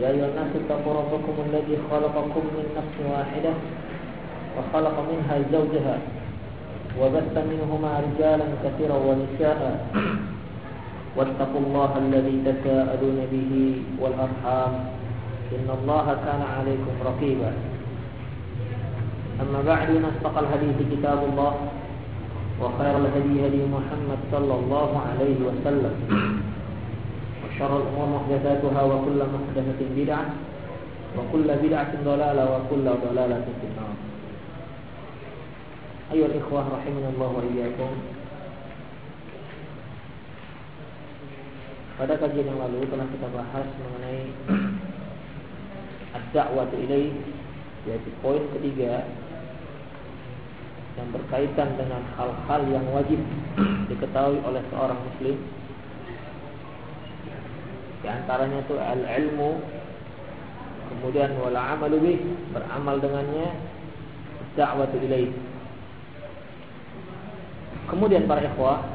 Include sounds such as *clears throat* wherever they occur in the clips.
يا أيها الناس اتقوا ربكم الذي خلقكم من نفس واحدة وخلق منها زوجها وبث منهما رجالا كثيرا ونساء. واتقوا الله الذي تساءلون به والأرحام. إن الله كان عليكم رقيبا. أما بعد نصدق الحديث كتاب الله وخير الهدي هدي محمد صلى الله عليه وسلم. وشر الأمور محدثاتها وكل محدثة بدعة وكل بدعة ضلالة وكل ضلالة في النار أيها الإخوة رحمنا الله وإياكم Pada kajian yang lalu telah kita bahas mengenai ad-da'wah ilaih yaitu poin ketiga yang berkaitan dengan hal-hal yang wajib diketahui oleh seorang muslim di antaranya itu al-ilmu kemudian wal amalu bih beramal dengannya dakwah ilaih. Kemudian para ikhwah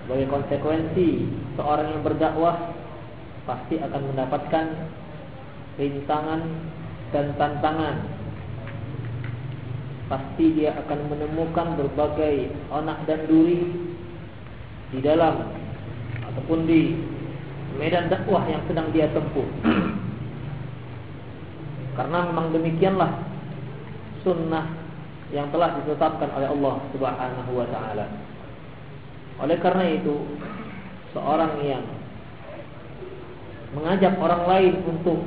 sebagai konsekuensi seorang yang berdakwah pasti akan mendapatkan rintangan dan tantangan. Pasti dia akan menemukan berbagai onak dan duri di dalam ataupun di medan dakwah yang sedang dia tempuh. *clears throat* Karena memang demikianlah sunnah yang telah ditetapkan oleh Allah Subhanahu wa taala. Oleh karena itu, seorang yang mengajak orang lain untuk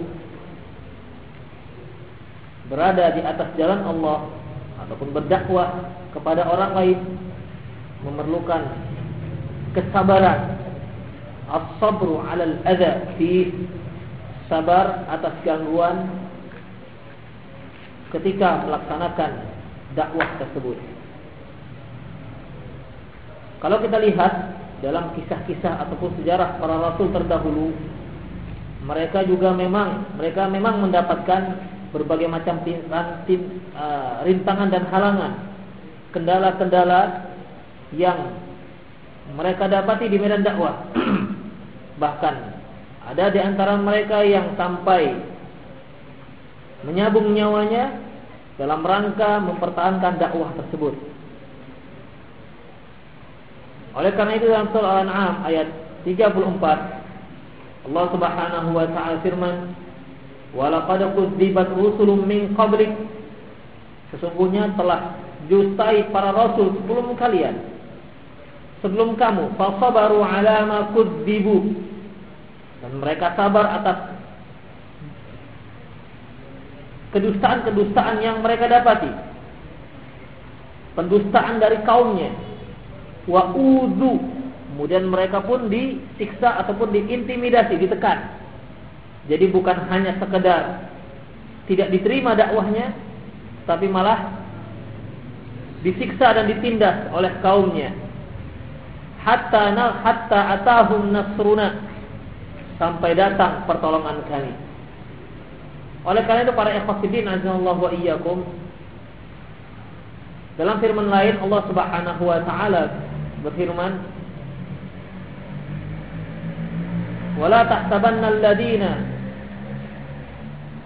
berada di atas jalan Allah ataupun berdakwah kepada orang lain memerlukan kesabaran as-sabru fi sabar atas gangguan ketika melaksanakan dakwah tersebut. Kalau kita lihat dalam kisah-kisah ataupun sejarah para rasul terdahulu, mereka juga memang mereka memang mendapatkan berbagai macam uh, rintangan dan halangan, kendala-kendala yang mereka dapati di medan dakwah. *clears throat* Bahkan ada di antara mereka yang sampai menyabung nyawanya dalam rangka mempertahankan dakwah tersebut. Oleh karena itu dalam surah Al-An'am ayat 34 Allah Subhanahu wa taala firman Walaqad kudzibat rusulun min qablik. Sesungguhnya telah justai para rasul sebelum kalian sebelum kamu. Fasabaru ala ma kudzibu dan mereka sabar atas kedustaan-kedustaan yang mereka dapati. Pendustaan dari kaumnya. Wa udzu kemudian mereka pun disiksa ataupun diintimidasi ditekan. Jadi bukan hanya sekedar tidak diterima dakwahnya, tapi malah disiksa dan ditindas oleh kaumnya. Hatta na, hatta atahum nasruna sampai datang pertolongan kami. Oleh karena itu para ikhwatiddin azallahu wa iyyakum dalam firman lain Allah Subhanahu wa taala berfirman wala tahsabanna alladziina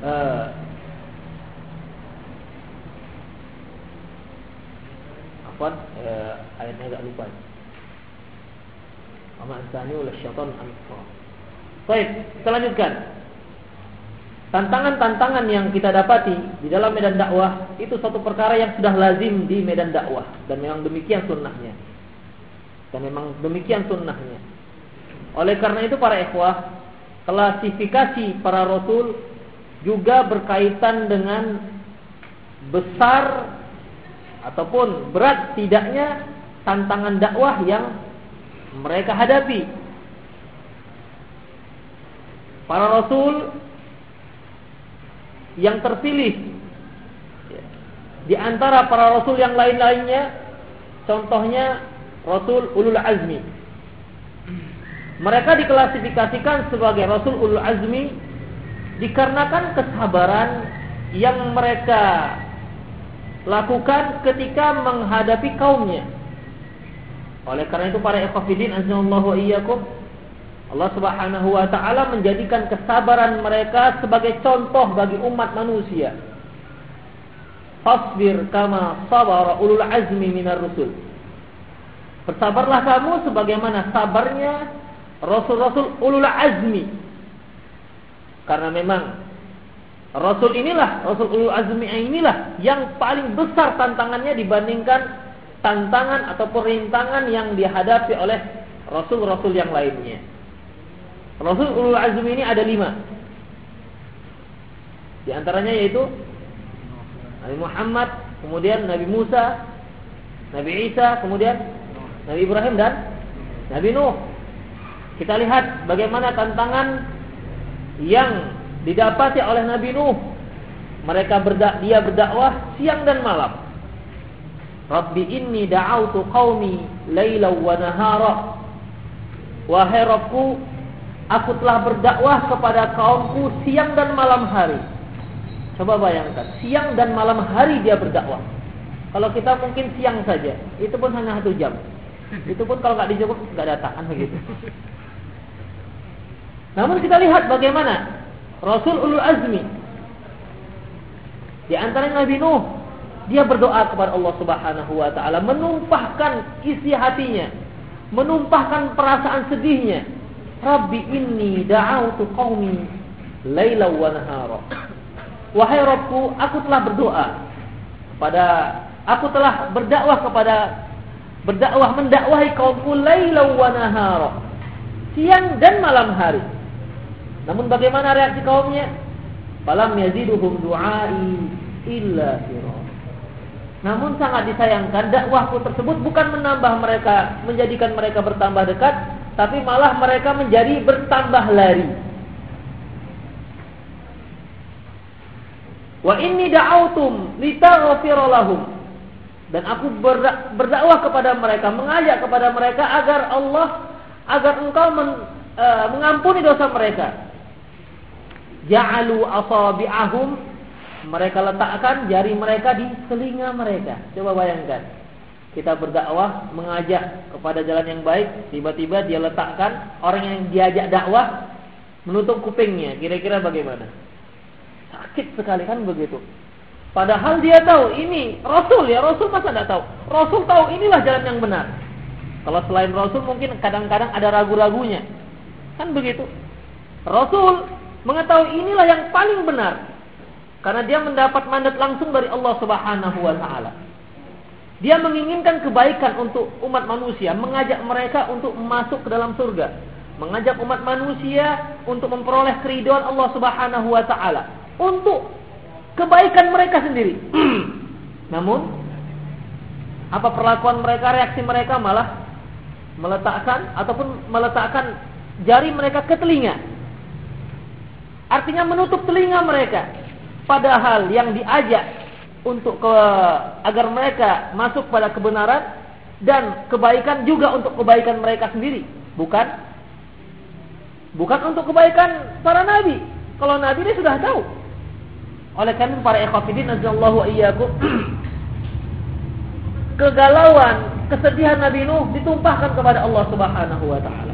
uh, apa uh, ayatnya agak lupa. Ama ansani oleh syaitan amfa. Baik, kita lanjutkan. tantangan-tantangan yang kita dapati di dalam medan dakwah itu suatu perkara yang sudah lazim di medan dakwah dan memang demikian sunnahnya. Dan memang demikian sunnahnya. Oleh karena itu para ikhwah, klasifikasi para rasul juga berkaitan dengan besar ataupun berat tidaknya tantangan dakwah yang mereka hadapi. Para rasul yang terpilih. Di antara para rasul yang lain-lainnya contohnya rasul ulul azmi. Mereka diklasifikasikan sebagai rasul ulul azmi dikarenakan kesabaran yang mereka lakukan ketika menghadapi kaumnya. Oleh karena itu para ikhwafidin azallahu iyyakum Allah Subhanahu wa taala menjadikan kesabaran mereka sebagai contoh bagi umat manusia. Fasbir kama sabara ulul azmi minar rusul. Bersabarlah kamu sebagaimana sabarnya rasul-rasul ulul azmi. Karena memang rasul inilah, rasul ulul azmi inilah yang paling besar tantangannya dibandingkan tantangan atau perintangan yang dihadapi oleh rasul-rasul yang lainnya. Rasul ulul azmi ini ada lima. Di antaranya yaitu Nabi Muhammad, kemudian Nabi Musa, Nabi Isa, kemudian Nabi Ibrahim dan Nabi Nuh. Kita lihat bagaimana tantangan yang didapati oleh Nabi Nuh. Mereka berdak dia berdakwah siang dan malam. Rabbi inni da'autu qaumi laila wa nahara. Wahai Rabbku, Aku telah berdakwah kepada kaumku siang dan malam hari. Coba bayangkan, siang dan malam hari dia berdakwah. Kalau kita mungkin siang saja, itu pun hanya satu jam. Itu pun kalau nggak dijemput nggak datang kan begitu. Namun kita lihat bagaimana Rasul Ulul Azmi di antara Nabi Nuh dia berdoa kepada Allah Subhanahu wa taala menumpahkan isi hatinya, menumpahkan perasaan sedihnya, Rabbi inni da'autu qaumi laila wa nahara. Wahai Rabbku, aku telah berdoa pada aku telah berdakwah kepada berdakwah mendakwahi kaumku laila wa nahara. Siang dan malam hari. Namun bagaimana reaksi kaumnya? Falam yaziduhum du'ai illa firara. Namun sangat disayangkan dakwahku tersebut bukan menambah mereka, menjadikan mereka bertambah dekat, tapi malah mereka menjadi bertambah lari. Wa inni da'autum litaghfira lahum. Dan aku berdakwah kepada mereka, mengajak kepada mereka agar Allah agar engkau men, uh, mengampuni dosa mereka. Ja'alu asabi'ahum mereka letakkan jari mereka di telinga mereka. Coba bayangkan kita berdakwah, mengajak kepada jalan yang baik, tiba-tiba dia letakkan orang yang diajak dakwah menutup kupingnya. Kira-kira bagaimana? Sakit sekali kan begitu. Padahal dia tahu ini Rasul ya, Rasul masa tidak tahu? Rasul tahu inilah jalan yang benar. Kalau selain Rasul mungkin kadang-kadang ada ragu-ragunya. Kan begitu. Rasul mengetahui inilah yang paling benar. Karena dia mendapat mandat langsung dari Allah Subhanahu wa taala. Dia menginginkan kebaikan untuk umat manusia, mengajak mereka untuk masuk ke dalam surga, mengajak umat manusia untuk memperoleh keridhaan Allah Subhanahu wa taala, untuk kebaikan mereka sendiri. *clears throat* Namun apa perlakuan mereka, reaksi mereka malah meletakkan ataupun meletakkan jari mereka ke telinga. Artinya menutup telinga mereka. Padahal yang diajak untuk ke, agar mereka masuk pada kebenaran dan kebaikan juga untuk kebaikan mereka sendiri, bukan bukan untuk kebaikan para nabi. Kalau nabi ini sudah tahu. Oleh karena para ikhwatiddin azallahu iyyakum *clears throat* kegalauan, kesedihan Nabi Nuh ditumpahkan kepada Allah Subhanahu wa taala.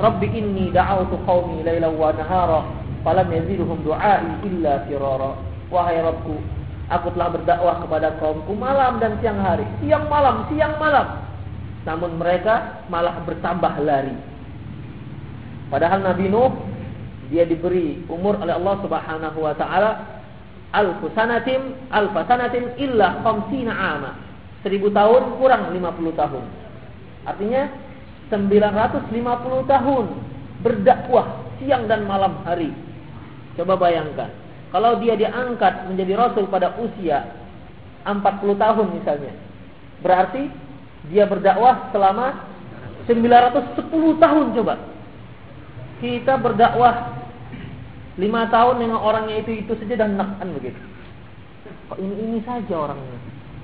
Rabbi inni da'awtu qaumi lailan wa nahara falam yaziduhum du'ai illa firara. Wahai Rabbku, Aku telah berdakwah kepada kaumku malam dan siang hari, siang malam, siang malam. Namun mereka malah bertambah lari. Padahal Nabi Nuh dia diberi umur oleh Allah Subhanahu wa taala alfa sanatin illa khamsina ama. Seribu tahun kurang 50 tahun. Artinya 950 tahun berdakwah siang dan malam hari. Coba bayangkan. Kalau dia diangkat menjadi rasul pada usia 40 tahun misalnya. Berarti dia berdakwah selama 910 tahun coba. Kita berdakwah lima tahun dengan orangnya itu itu saja dan nak kan begitu. Kok ini ini saja orangnya,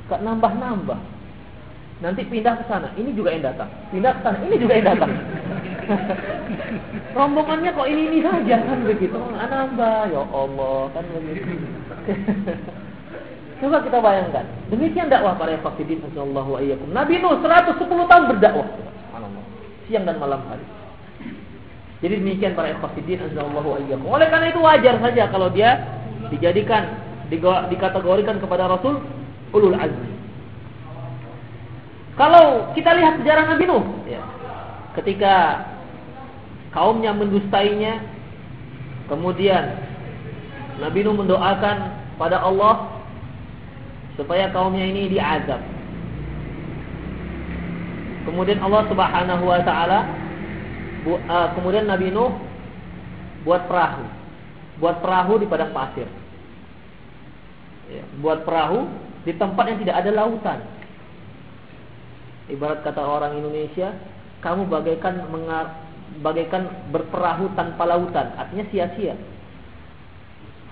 gak nambah nambah. Nanti pindah ke sana, ini juga yang datang. Pindah ke sana, ini juga yang datang. *laughs* Rombongannya kok ini ini saja kan begitu. Nambah, ya Allah kan begitu. *laughs* Coba kita bayangkan. Demikian dakwah para fakidin sallallahu alaihi Nabi Nuh 110 tahun berdakwah. Siang dan malam hari. Jadi demikian para ikhwatiddin azallahu ayyakum. Oleh karena itu wajar saja kalau dia dijadikan dikategorikan kepada Rasul ulul azmi. Kalau kita lihat sejarah Nabi Nuh, ya, ketika kaumnya mendustainya, kemudian Nabi Nuh mendoakan pada Allah supaya kaumnya ini diazab. Kemudian Allah Subhanahu wa taala uh, kemudian Nabi Nuh buat perahu. Buat perahu di padang pasir. Ya, buat perahu di tempat yang tidak ada lautan. Ibarat kata orang Indonesia, kamu bagaikan mengar, bagaikan berperahu tanpa lautan, artinya sia-sia.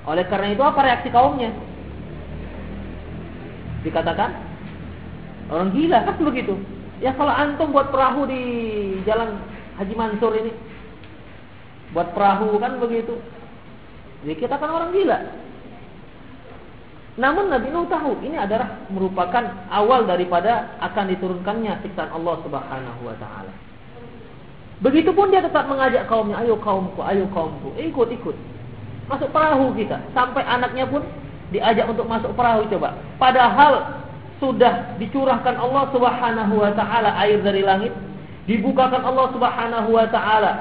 Oleh karena itu apa reaksi kaumnya? Dikatakan orang gila kan begitu. Ya kalau antum buat perahu di jalan Haji Mansur ini buat perahu kan begitu. Jadi kita kan orang gila. Namun Nabi Nuh tahu ini adalah merupakan awal daripada akan diturunkannya siksaan Allah Subhanahu wa taala. Begitupun dia tetap mengajak kaumnya, ayo kaumku, ayo kaumku, ikut ikut. Masuk perahu kita, sampai anaknya pun diajak untuk masuk perahu coba. Padahal sudah dicurahkan Allah Subhanahu wa taala air dari langit dibukakan Allah Subhanahu wa taala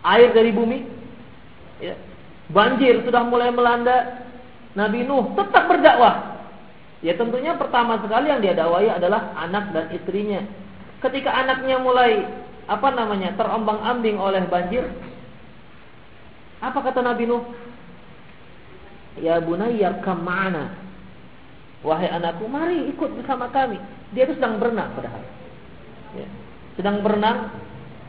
air dari bumi ya. banjir sudah mulai melanda Nabi Nuh tetap berdakwah ya tentunya pertama sekali yang dia dakwai adalah anak dan istrinya ketika anaknya mulai apa namanya? Terombang-ambing oleh banjir. Apa kata Nabi Nuh? Ya bunayya kam ma'ana. Wahai anakku mari ikut bersama kami. Dia itu sedang berenang padahal. Ya. Sedang berenang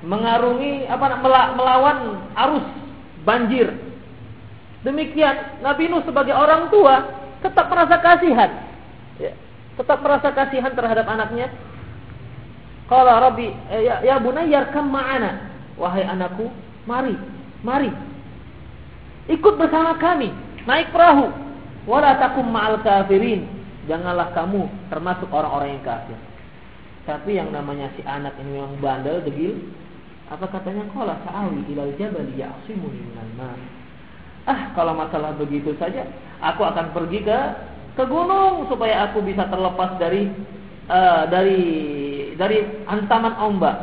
mengarungi apa melawan arus banjir. Demikian Nabi Nuh sebagai orang tua tetap merasa kasihan. Ya, tetap merasa kasihan terhadap anaknya. Qala Rabbi eh, ya, ya bunayya kam ma'ana. Wahai anakku, mari, mari. Ikut bersama kami, naik perahu. Wala takum ma'al kafirin. Janganlah kamu termasuk orang-orang yang kafir. Tapi yang namanya si anak ini memang bandel, degil. Apa katanya? Qala sa'awi ilal jabal ya'simuni minal ma. Ah, kalau masalah begitu saja, aku akan pergi ke ke gunung supaya aku bisa terlepas dari uh, dari dari antaman ombak.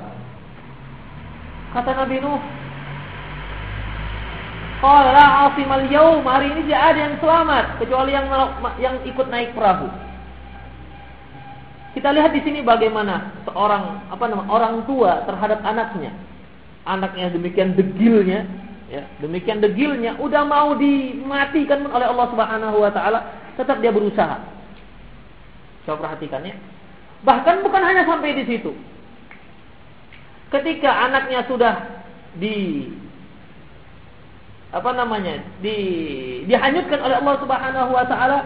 Kata Nabi Nuh, Qala asimal yaum, hari ini tidak ada yang selamat kecuali yang yang ikut naik perahu. Kita lihat di sini bagaimana seorang apa nama orang tua terhadap anaknya. Anaknya demikian degilnya, ya, demikian degilnya, udah mau dimatikan oleh Allah Subhanahu wa taala, tetap dia berusaha. Coba perhatikan ya. Bahkan bukan hanya sampai di situ. Ketika anaknya sudah di apa namanya? di dihanyutkan oleh Allah Subhanahu wa taala,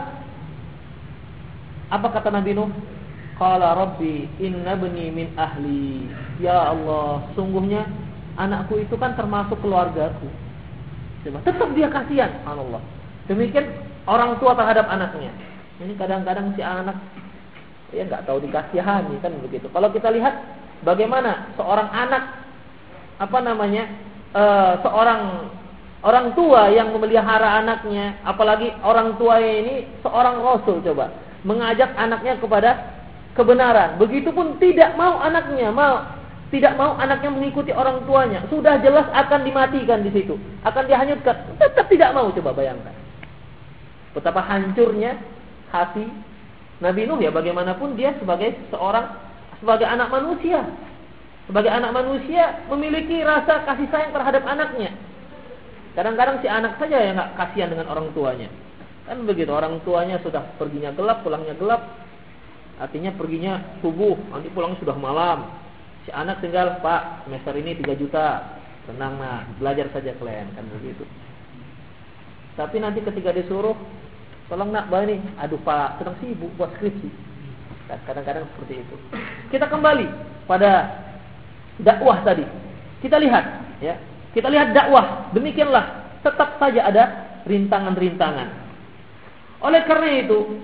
apa kata Nabi Nuh? Qala Rabbi inna bani min ahli. Ya Allah, sungguhnya anakku itu kan termasuk keluargaku. Coba tetap dia kasihan, Allah. Demikian orang tua terhadap anaknya. Ini kadang-kadang si anak ya nggak tahu dikasihani kan begitu. Kalau kita lihat bagaimana seorang anak apa namanya uh, seorang orang tua yang memelihara anaknya, apalagi orang tua ini seorang rasul coba mengajak anaknya kepada kebenaran. Begitupun tidak mau anaknya mau tidak mau anaknya mengikuti orang tuanya, sudah jelas akan dimatikan di situ, akan dihanyutkan, tetap tidak mau coba bayangkan. Betapa hancurnya hati Nabi Nuh ya bagaimanapun dia sebagai seorang sebagai anak manusia. Sebagai anak manusia memiliki rasa kasih sayang terhadap anaknya. Kadang-kadang si anak saja yang nggak kasihan dengan orang tuanya. Kan begitu orang tuanya sudah perginya gelap, pulangnya gelap. Artinya perginya subuh, nanti pulangnya sudah malam Si anak tinggal, Pak, semester ini 3 juta. Tenang nah, belajar saja kalian kan begitu. Tapi nanti ketika disuruh, tolong nak bawa ini, aduh Pak, sedang sibuk buat skripsi. Kadang-kadang seperti itu. Kita kembali pada dakwah tadi. Kita lihat, ya. Kita lihat dakwah. Demikianlah, tetap saja ada rintangan-rintangan. Oleh karena itu,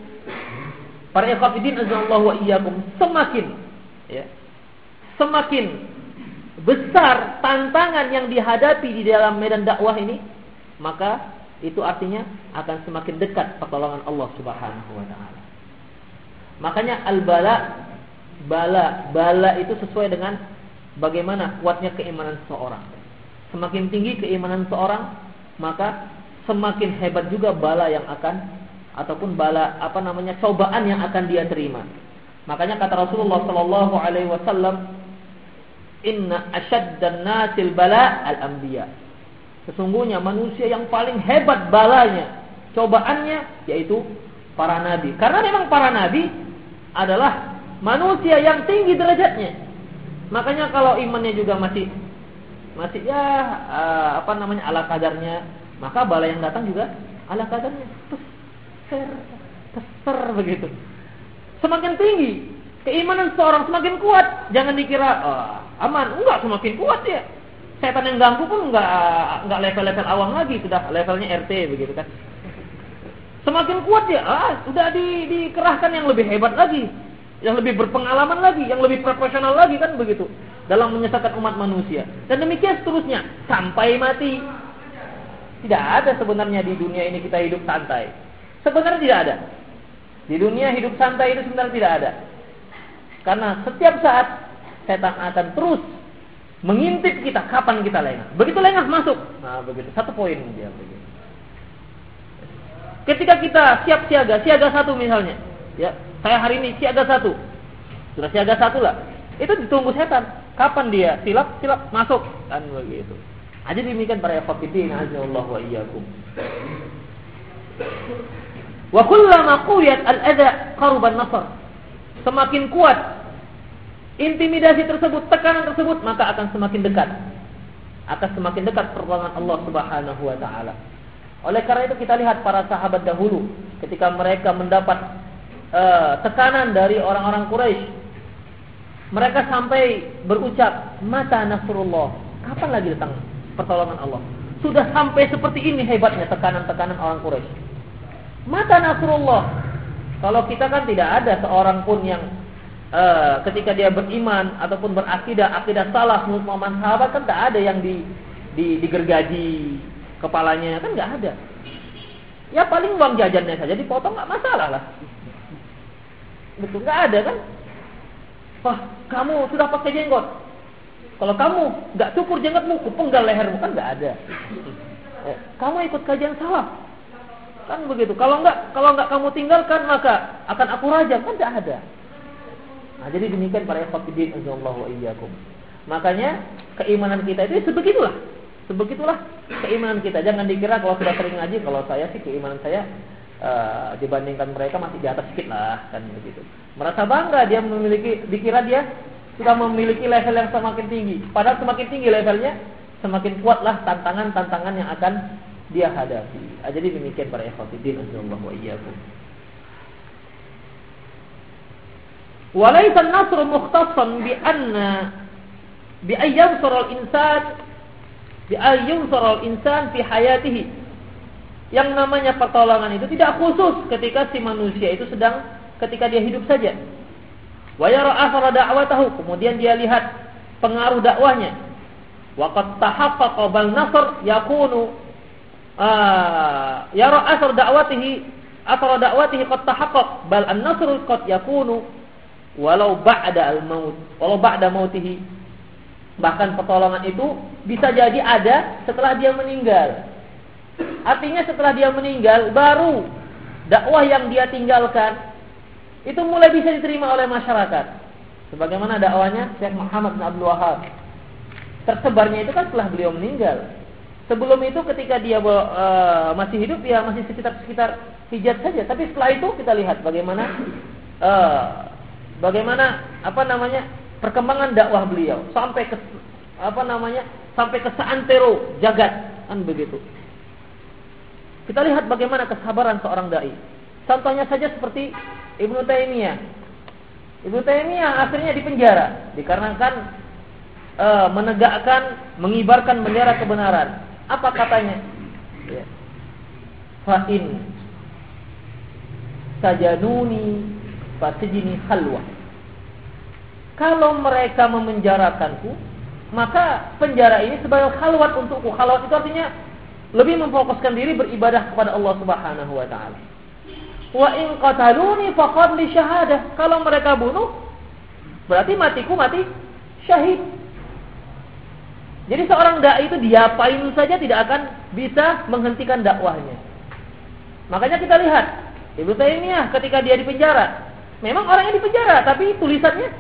para ikhwatiddin azza wa iyyakum semakin ya, semakin besar tantangan yang dihadapi di dalam medan dakwah ini, maka itu artinya akan semakin dekat pertolongan Allah Subhanahu wa taala. Makanya al-bala bala bala itu sesuai dengan bagaimana kuatnya keimanan seseorang. Semakin tinggi keimanan seseorang, maka semakin hebat juga bala yang akan ataupun bala apa namanya cobaan yang akan dia terima. Makanya kata Rasulullah sallallahu alaihi wasallam Inna asyaddan nasil bala al-anbiya. Sesungguhnya manusia yang paling hebat balanya, cobaannya yaitu para nabi. Karena memang para nabi adalah manusia yang tinggi derajatnya. Makanya kalau imannya juga masih masih ya uh, apa namanya ala kadarnya, maka bala yang datang juga ala kadarnya. Ter, ter, begitu. Semakin tinggi keimanan seorang semakin kuat, jangan dikira oh, aman. Enggak, semakin kuat ya. Setan yang ganggu pun enggak enggak level-level awam lagi, sudah levelnya RT begitu kan. Semakin kuat ya, ah, sudah di, dikerahkan yang lebih hebat lagi, yang lebih berpengalaman lagi, yang lebih profesional lagi kan begitu dalam menyesatkan umat manusia. Dan demikian seterusnya sampai mati. Tidak ada sebenarnya di dunia ini kita hidup santai. Sebenarnya tidak ada. Di dunia hidup santai itu sebenarnya tidak ada. Karena setiap saat setan akan terus mengintip kita kapan kita lengah. Begitu lengah masuk. Nah, begitu. Satu poin dia begitu. Ketika kita siap siaga, siaga satu misalnya, ya, saya hari ini siaga satu, sudah siaga satu lah, itu ditunggu setan. Kapan dia silap silap masuk kan begitu. Aja demikian para fakidin Allah wa iyyakum. Wa kullama qawiyat al-adha qaruban nasr. Semakin kuat intimidasi tersebut, tekanan tersebut, maka akan semakin dekat. Akan semakin dekat pertolongan Allah Subhanahu wa taala. Oleh karena itu kita lihat para sahabat dahulu ketika mereka mendapat uh, tekanan dari orang-orang Quraisy, mereka sampai berucap, "Mata nasrullah?" Kapan lagi datang pertolongan Allah? Sudah sampai seperti ini hebatnya tekanan-tekanan orang Quraisy. Mata nasrullah? Kalau kita kan tidak ada seorang pun yang uh, ketika dia beriman ataupun berakidah akidah salah menurut Muhammad sahabat kan tidak ada yang di, di digergaji kepalanya kan nggak ada. Ya paling uang jajannya saja dipotong nggak masalah lah. Betul nggak ada kan? Wah kamu sudah pakai jenggot. Kalau kamu nggak cukur jenggotmu, kupenggal lehermu kan nggak ada. Eh, kamu ikut kajian salah, kan begitu. Kalau nggak kalau nggak kamu tinggalkan maka akan aku raja kan tidak ada. Nah, jadi demikian para ikhwatiddin azallahu iyyakum. Makanya keimanan kita itu sebegitulah. Sebegitulah keimanan kita. Jangan dikira kalau sudah sering ngaji kalau saya sih keimanan saya uh, dibandingkan mereka masih di atas sedikit lah kan begitu. Merasa bangga dia memiliki dikira dia sudah memiliki level yang semakin tinggi. Padahal semakin tinggi levelnya semakin kuatlah tantangan-tantangan yang akan dia hadapi. Nah, jadi demikian para ikhwatiddin azallahu iyyakum. Walaysa an-nasru mukhtassan bi anna bi ayyam sural insan bi ayyam sural insan fi hayatihi. Yang namanya pertolongan itu tidak khusus ketika si manusia itu sedang ketika dia hidup saja. Wa yara da'watahu, kemudian dia lihat pengaruh dakwahnya. Wa qad tahaqqaqa bal nasr yakunu uh, yara athar da'watihi athara da'watihi qad tahaqqaq bal an-nasr qad yakunu walau ba'da al-maut walau ba'da mautihi Bahkan pertolongan itu bisa jadi ada setelah dia meninggal. Artinya setelah dia meninggal baru dakwah yang dia tinggalkan itu mulai bisa diterima oleh masyarakat. Sebagaimana dakwanya Syekh Muhammad bin Abdul Wahab. Tersebarnya itu kan setelah beliau meninggal. Sebelum itu ketika dia uh, masih hidup ya masih sekitar-sekitar hijab saja. Tapi setelah itu kita lihat bagaimana uh, bagaimana apa namanya perkembangan dakwah beliau sampai ke apa namanya sampai ke seantero jagat kan begitu. Kita lihat bagaimana kesabaran seorang dai. Contohnya saja seperti Ibnu Taimiyah. Ibnu Taimiyah akhirnya dipenjara dikarenakan e, menegakkan, mengibarkan bendera kebenaran. Apa katanya? Ya. Fa'in sajanuni fasijini halwa kalau mereka memenjarakanku, maka penjara ini sebagai khalwat untukku. Khalwat itu artinya lebih memfokuskan diri beribadah kepada Allah Subhanahu wa taala. Wa in qataluni faqad li syahadah. Kalau mereka bunuh, berarti matiku mati syahid. Jadi seorang dai itu diapain saja tidak akan bisa menghentikan dakwahnya. Makanya kita lihat Ibnu Taimiyah ketika dia di penjara, memang orangnya di penjara, tapi tulisannya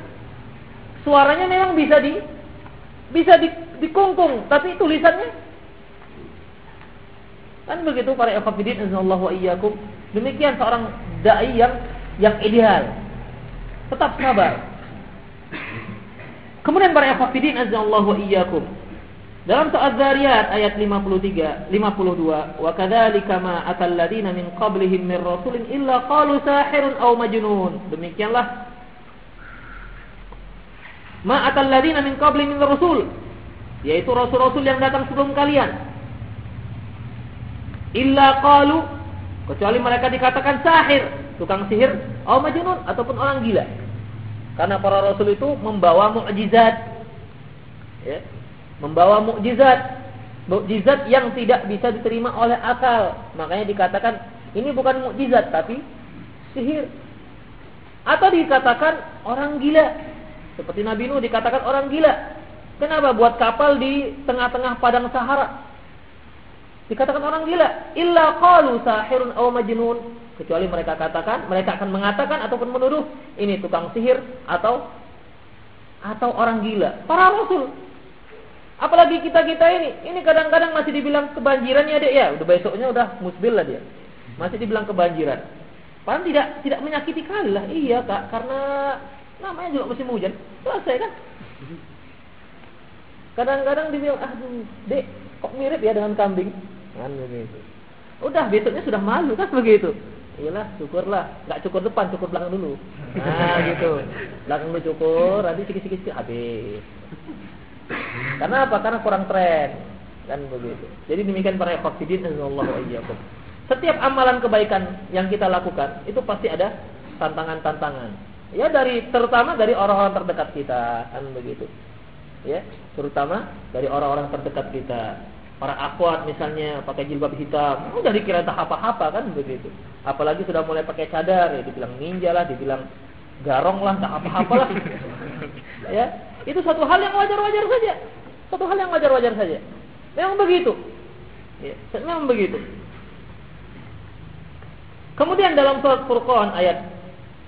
suaranya memang bisa di bisa di, dikungkung, tapi tulisannya kan begitu para ikhwatiddin insyaallah wa iyyakum. Demikian seorang dai yang yang ideal. Tetap sabar. Kemudian para ikhwatiddin insyaallah wa iyyakum. Dalam surah Zariyat ayat 53, 52, wa kadzalika ma atal ladina min qablihim min rasulin illa qalu sahirun aw majnun. Demikianlah. Ma atal ladina min qabli min rasul yaitu rasul-rasul yang datang sebelum kalian. Illa qalu kecuali mereka dikatakan sahir tukang sihir atau majnun ataupun orang gila. Karena para rasul itu membawa mukjizat. Ya membawa mukjizat mukjizat yang tidak bisa diterima oleh akal makanya dikatakan ini bukan mukjizat tapi sihir atau dikatakan orang gila seperti Nabi Nuh dikatakan orang gila. Kenapa buat kapal di tengah-tengah padang Sahara? Dikatakan orang gila. Illa qalu sahirun aw majnun. Kecuali mereka katakan, mereka akan mengatakan ataupun menuduh ini tukang sihir atau atau orang gila. Para rasul. Apalagi kita-kita ini, ini kadang-kadang masih dibilang kebanjiran ya, Dek ya. Udah besoknya udah musbil lah dia. Masih dibilang kebanjiran. Padahal tidak tidak menyakiti kali lah. Iya, Kak, karena Namanya juga musim hujan. Selesai kan? Kadang-kadang dibilang, aduh, dek, kok mirip ya dengan kambing? Kan begitu. Udah, besoknya sudah malu kan begitu. Iyalah, syukurlah. Gak cukur depan, cukur belakang dulu. Nah, gitu. Belakang dulu cukur, nanti sikit-sikit habis. Karena apa? Karena kurang tren. Kan begitu. Jadi demikian para ikhwatiddin Allah iyyakum. Setiap amalan kebaikan yang kita lakukan itu pasti ada tantangan-tantangan. Ya dari terutama dari orang-orang terdekat kita kan begitu. Ya, terutama dari orang-orang terdekat kita. Para akhwat misalnya pakai jilbab hitam, udah dikira tak apa-apa kan begitu. Apalagi sudah mulai pakai cadar ya dibilang ninja lah, dibilang garong lah, tak apa-apa lah. *laughs* ya, itu satu hal yang wajar-wajar saja. Satu hal yang wajar-wajar saja. Memang begitu. Ya, memang begitu. Kemudian dalam surat Furqan ayat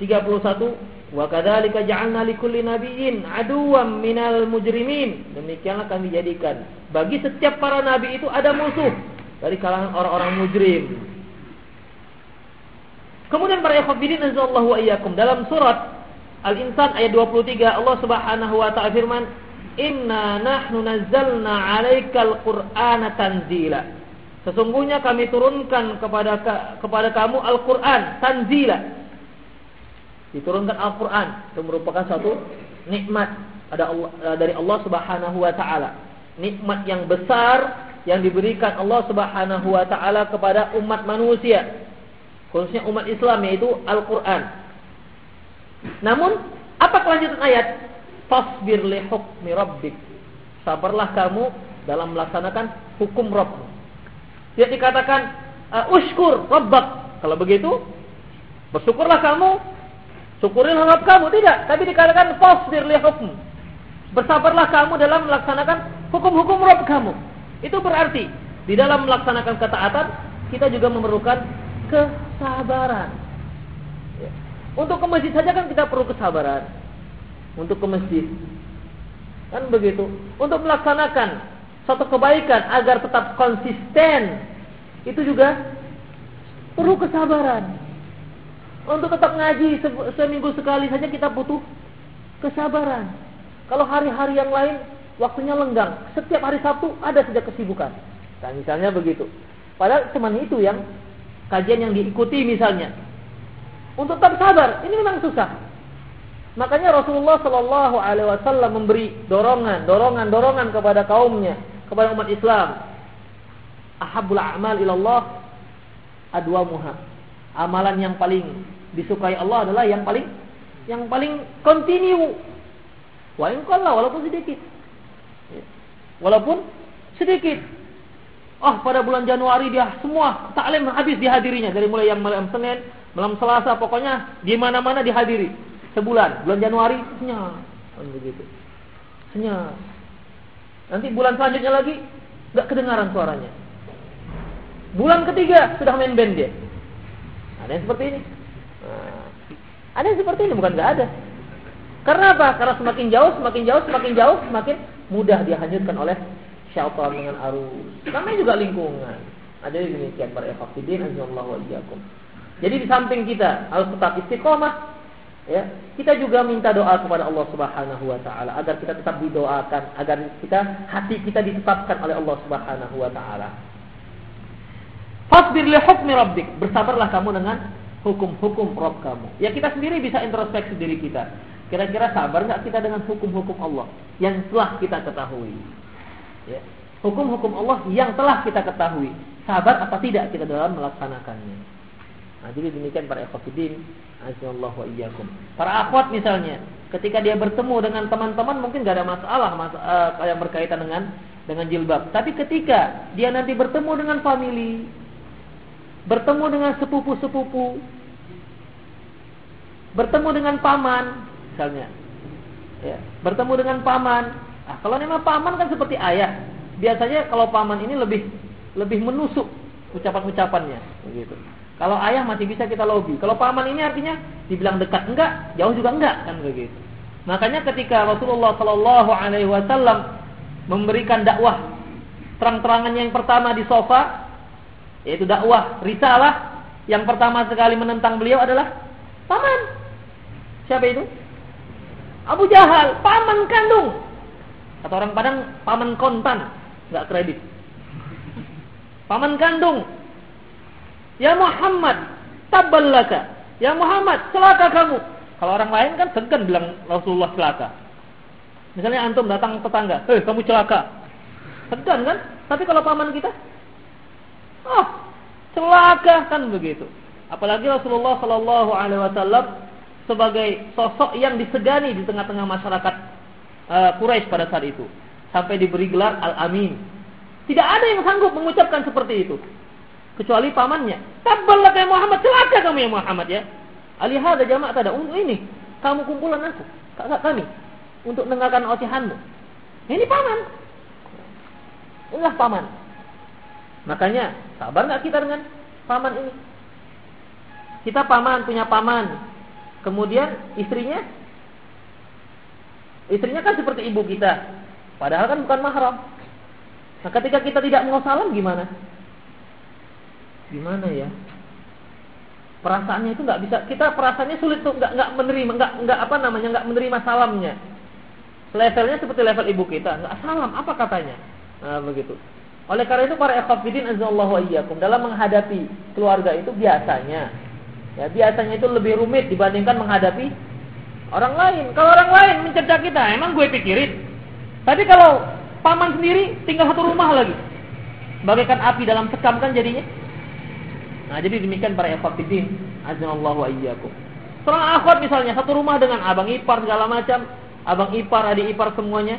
31 wa kadzalika ja'alna likulli nabiyyin aduwwan minal mujrimin demikianlah kami jadikan bagi setiap para nabi itu ada musuh dari kalangan orang-orang mujrim kemudian para ikhwatiddin azallahu wa iyyakum dalam surat Al-Insan ayat 23 Allah Subhanahu wa taala firman Inna nahnu nazzalna 'alaikal qur'ana tanzila. Sesungguhnya kami turunkan kepada kepada kamu Al-Qur'an tanzila. Diturunkan Al-Quran itu merupakan satu nikmat ada Allah, eh, dari Allah Subhanahu Wa Taala. Nikmat yang besar yang diberikan Allah Subhanahu Wa Taala kepada umat manusia. Khususnya umat Islam yaitu Al-Quran namun apa kelanjutan ayat? Fasbir li hukmi rabbik. Sabarlah kamu dalam melaksanakan hukum Rabb tidak dikatakan uh, ushkur rabbak. Kalau begitu bersyukurlah kamu. Syukurin harap kamu. Tidak, tapi dikatakan fasbir li hukm. Bersabarlah kamu dalam melaksanakan hukum-hukum Rabb kamu. Itu berarti di dalam melaksanakan ketaatan kita juga memerlukan kesabaran. Untuk ke masjid saja kan kita perlu kesabaran. Untuk ke masjid. Kan begitu. Untuk melaksanakan suatu kebaikan agar tetap konsisten itu juga perlu kesabaran. Untuk tetap ngaji seminggu sekali saja kita butuh kesabaran. Kalau hari-hari yang lain waktunya lenggang, setiap hari Sabtu ada saja kesibukan. Nah, misalnya begitu. Padahal cuma itu yang kajian yang diikuti misalnya. Untuk tetap sabar, ini memang susah. Makanya Rasulullah Shallallahu Alaihi Wasallam memberi dorongan, dorongan, dorongan kepada kaumnya, kepada umat Islam. Ahabul a'mal ilallah adwa muha. Amalan yang paling disukai Allah adalah yang paling yang paling kontinu Wa in walaupun sedikit. Walaupun sedikit. Oh, pada bulan Januari dia semua taklim habis dihadirinya dari mulai yang malam Senin, malam Selasa, pokoknya di mana-mana dihadiri. Sebulan, bulan Januari senyap. Kan begitu. Senyap. Nanti bulan selanjutnya lagi nggak kedengaran suaranya. Bulan ketiga sudah main band dia. Ada yang seperti ini. Nah, ada yang seperti ini bukan nggak ada. Karena apa? Karena semakin jauh, semakin jauh, semakin jauh, semakin mudah dihanyutkan oleh syaitan dengan arus. Karena juga lingkungan. Ada yang demikian para ikhwatiddin azallahu wa Jadi di samping kita harus tetap istiqomah, ya, kita juga minta doa kepada Allah Subhanahu wa taala agar kita tetap didoakan, agar kita hati kita ditetapkan oleh Allah Subhanahu wa taala. Fasbir li hukmi. Bersabarlah kamu dengan hukum-hukum Rabb kamu. Ya kita sendiri bisa introspeksi diri kita. Kira-kira sabar nggak kita dengan hukum-hukum Allah yang telah kita ketahui? Ya. Hukum-hukum Allah yang telah kita ketahui, sabar apa tidak kita dalam melaksanakannya? Nah, jadi demikian para ikhwatiddin, Allah wa iyyakum. Para akhwat misalnya, ketika dia bertemu dengan teman-teman mungkin gak ada masalah mas uh, yang berkaitan dengan dengan jilbab. Tapi ketika dia nanti bertemu dengan family, bertemu dengan sepupu-sepupu, bertemu dengan paman, misalnya. Ya, bertemu dengan paman. Nah, kalau nama paman kan seperti ayah. Biasanya kalau paman ini lebih lebih menusuk ucapan-ucapannya, begitu. Kalau ayah masih bisa kita lobby. Kalau paman ini artinya dibilang dekat enggak, jauh juga enggak kan begitu. Makanya ketika Rasulullah Shallallahu Alaihi Wasallam memberikan dakwah terang-terangannya yang pertama di sofa, yaitu dakwah risalah, yang pertama sekali menentang beliau adalah paman. Siapa itu? Abu Jahal, paman kandung. Kata orang Padang, paman kontan, nggak kredit. Paman kandung. Ya Muhammad, taballaka. Ya Muhammad, celaka kamu. Kalau orang lain kan segan bilang Rasulullah celaka. Misalnya antum datang tetangga, "Hei, kamu celaka." Segan kan? Tapi kalau paman kita, oh, celaka kan begitu. Apalagi Rasulullah Shallallahu Alaihi Wasallam sebagai sosok yang disegani di tengah-tengah masyarakat uh, Quraisy pada saat itu sampai diberi gelar Al-Amin. Tidak ada yang sanggup mengucapkan seperti itu kecuali pamannya. Tabballah ya Muhammad, celaka kamu ya Muhammad ya. Alihada jamaah tada untuk ini kamu kumpulan aku, kakak kami untuk mendengarkan ocehanmu. Ini paman. Inilah paman. Makanya sabar nggak kita dengan paman ini? Kita paman punya paman, Kemudian istrinya istrinya kan seperti ibu kita. Padahal kan bukan mahram. Nah, ketika kita tidak mau salam gimana? Gimana ya? Perasaannya itu nggak bisa. Kita perasaannya sulit tuh nggak nggak menerima nggak nggak apa namanya nggak menerima salamnya. Levelnya seperti level ibu kita. Nggak salam apa katanya? Nah, begitu. Oleh karena itu para ikhwatiddin azallahu iyyakum dalam menghadapi keluarga itu biasanya Ya, biasanya itu lebih rumit dibandingkan menghadapi orang lain. Kalau orang lain mencerca kita, emang gue pikirin. Tapi kalau paman sendiri tinggal satu rumah lagi. Bagaikan api dalam sekam kan jadinya. Nah, jadi demikian para ikhwatiddin, azanallahu wa iyyakum. Seorang akhwat misalnya satu rumah dengan abang ipar segala macam, abang ipar, adik ipar semuanya.